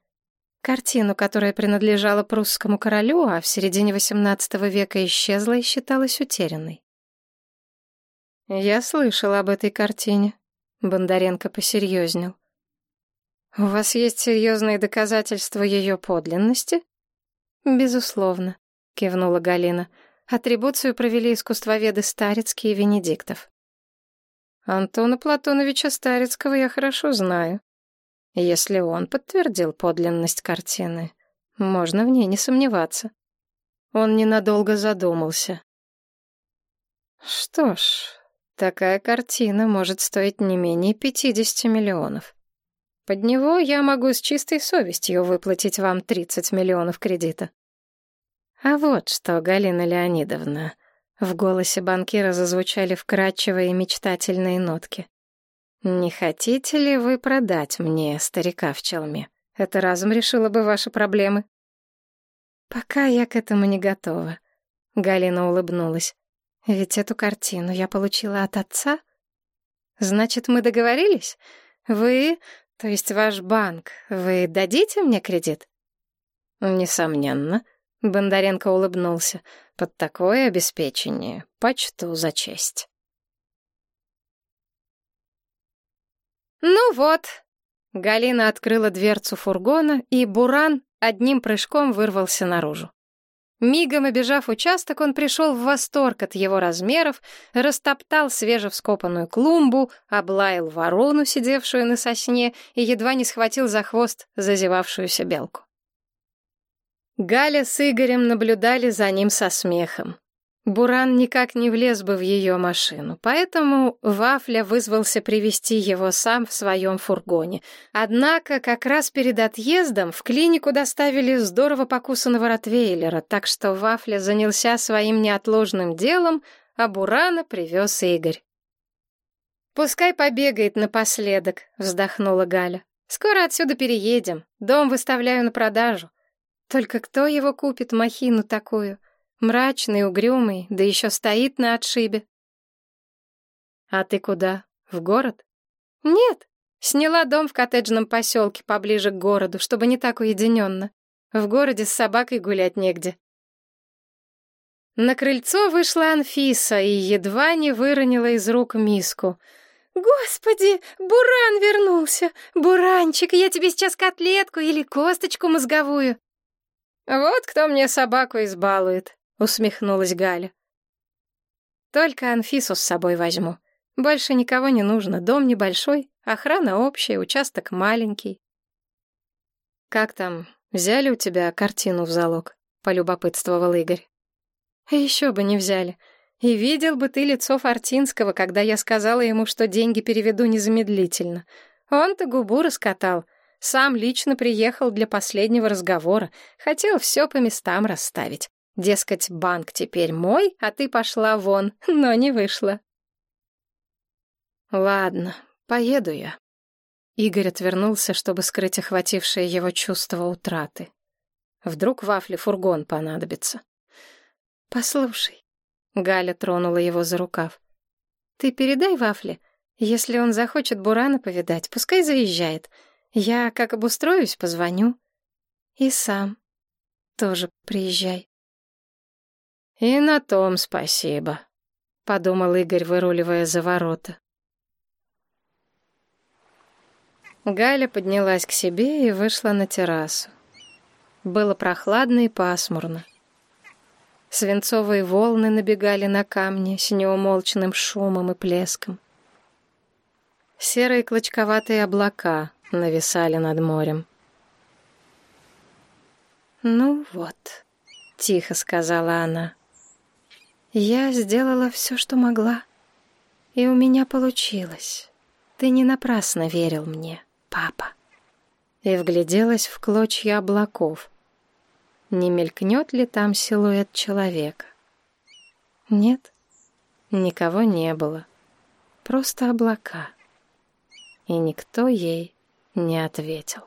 картину, которая принадлежала прусскому королю, а в середине XVIII века исчезла и считалась утерянной. «Я слышал об этой картине», — Бондаренко посерьезнел. «У вас есть серьезные доказательства ее подлинности?» «Безусловно», — кивнула Галина. «Атрибуцию провели искусствоведы Старицкий и Венедиктов». «Антона Платоновича Старицкого я хорошо знаю. Если он подтвердил подлинность картины, можно в ней не сомневаться». Он ненадолго задумался. «Что ж, такая картина может стоить не менее пятидесяти миллионов». Под него я могу с чистой совестью выплатить вам 30 миллионов кредита. А вот что, Галина Леонидовна, в голосе банкира зазвучали вкрадчивые мечтательные нотки. Не хотите ли вы продать мне старика в челме? Это разом решило бы ваши проблемы. Пока я к этому не готова. Галина улыбнулась. Ведь эту картину я получила от отца. Значит, мы договорились? Вы то есть ваш банк, вы дадите мне кредит? Несомненно. Бондаренко улыбнулся. Под такое обеспечение почту за честь. Ну вот. Галина открыла дверцу фургона, и Буран одним прыжком вырвался наружу. Мигом обежав участок, он пришел в восторг от его размеров, растоптал свежевскопанную клумбу, облаял ворону, сидевшую на сосне, и едва не схватил за хвост зазевавшуюся белку. Галя с Игорем наблюдали за ним со смехом. Буран никак не влез бы в ее машину, поэтому Вафля вызвался привести его сам в своем фургоне. Однако как раз перед отъездом в клинику доставили здорово покусанного ротвейлера, так что Вафля занялся своим неотложным делом, а Бурана привез Игорь. «Пускай побегает напоследок», — вздохнула Галя. «Скоро отсюда переедем, дом выставляю на продажу. Только кто его купит, махину такую?» Мрачный, угрюмый, да еще стоит на отшибе. А ты куда? В город? Нет, сняла дом в коттеджном поселке поближе к городу, чтобы не так уединенно. В городе с собакой гулять негде. На крыльцо вышла Анфиса и едва не выронила из рук миску. «Господи, Буран вернулся! Буранчик, я тебе сейчас котлетку или косточку мозговую!» «Вот кто мне собаку избалует!» — усмехнулась Галя. «Только Анфису с собой возьму. Больше никого не нужно. Дом небольшой, охрана общая, участок маленький». «Как там, взяли у тебя картину в залог?» — полюбопытствовал Игорь. «Еще бы не взяли. И видел бы ты лицо Фортинского, когда я сказала ему, что деньги переведу незамедлительно. Он-то губу раскатал». Сам лично приехал для последнего разговора, хотел все по местам расставить. Дескать, банк теперь мой, а ты пошла вон, но не вышла. Ладно, поеду я. Игорь отвернулся, чтобы скрыть охватившее его чувство утраты. Вдруг вафли фургон понадобится. Послушай, Галя тронула его за рукав. Ты передай вафли, если он захочет Бурана повидать, пускай заезжает. Я, как обустроюсь, позвоню. И сам тоже приезжай. «И на том спасибо», — подумал Игорь, выруливая за ворота. Галя поднялась к себе и вышла на террасу. Было прохладно и пасмурно. Свинцовые волны набегали на камни с неумолчным шумом и плеском. Серые клочковатые облака нависали над морем. «Ну вот», — тихо сказала она, — я сделала все, что могла. И у меня получилось. Ты не напрасно верил мне, папа. И вгляделась в клочья облаков. Не мелькнет ли там силуэт человека? Нет, никого не было. Просто облака. И никто ей не ответил.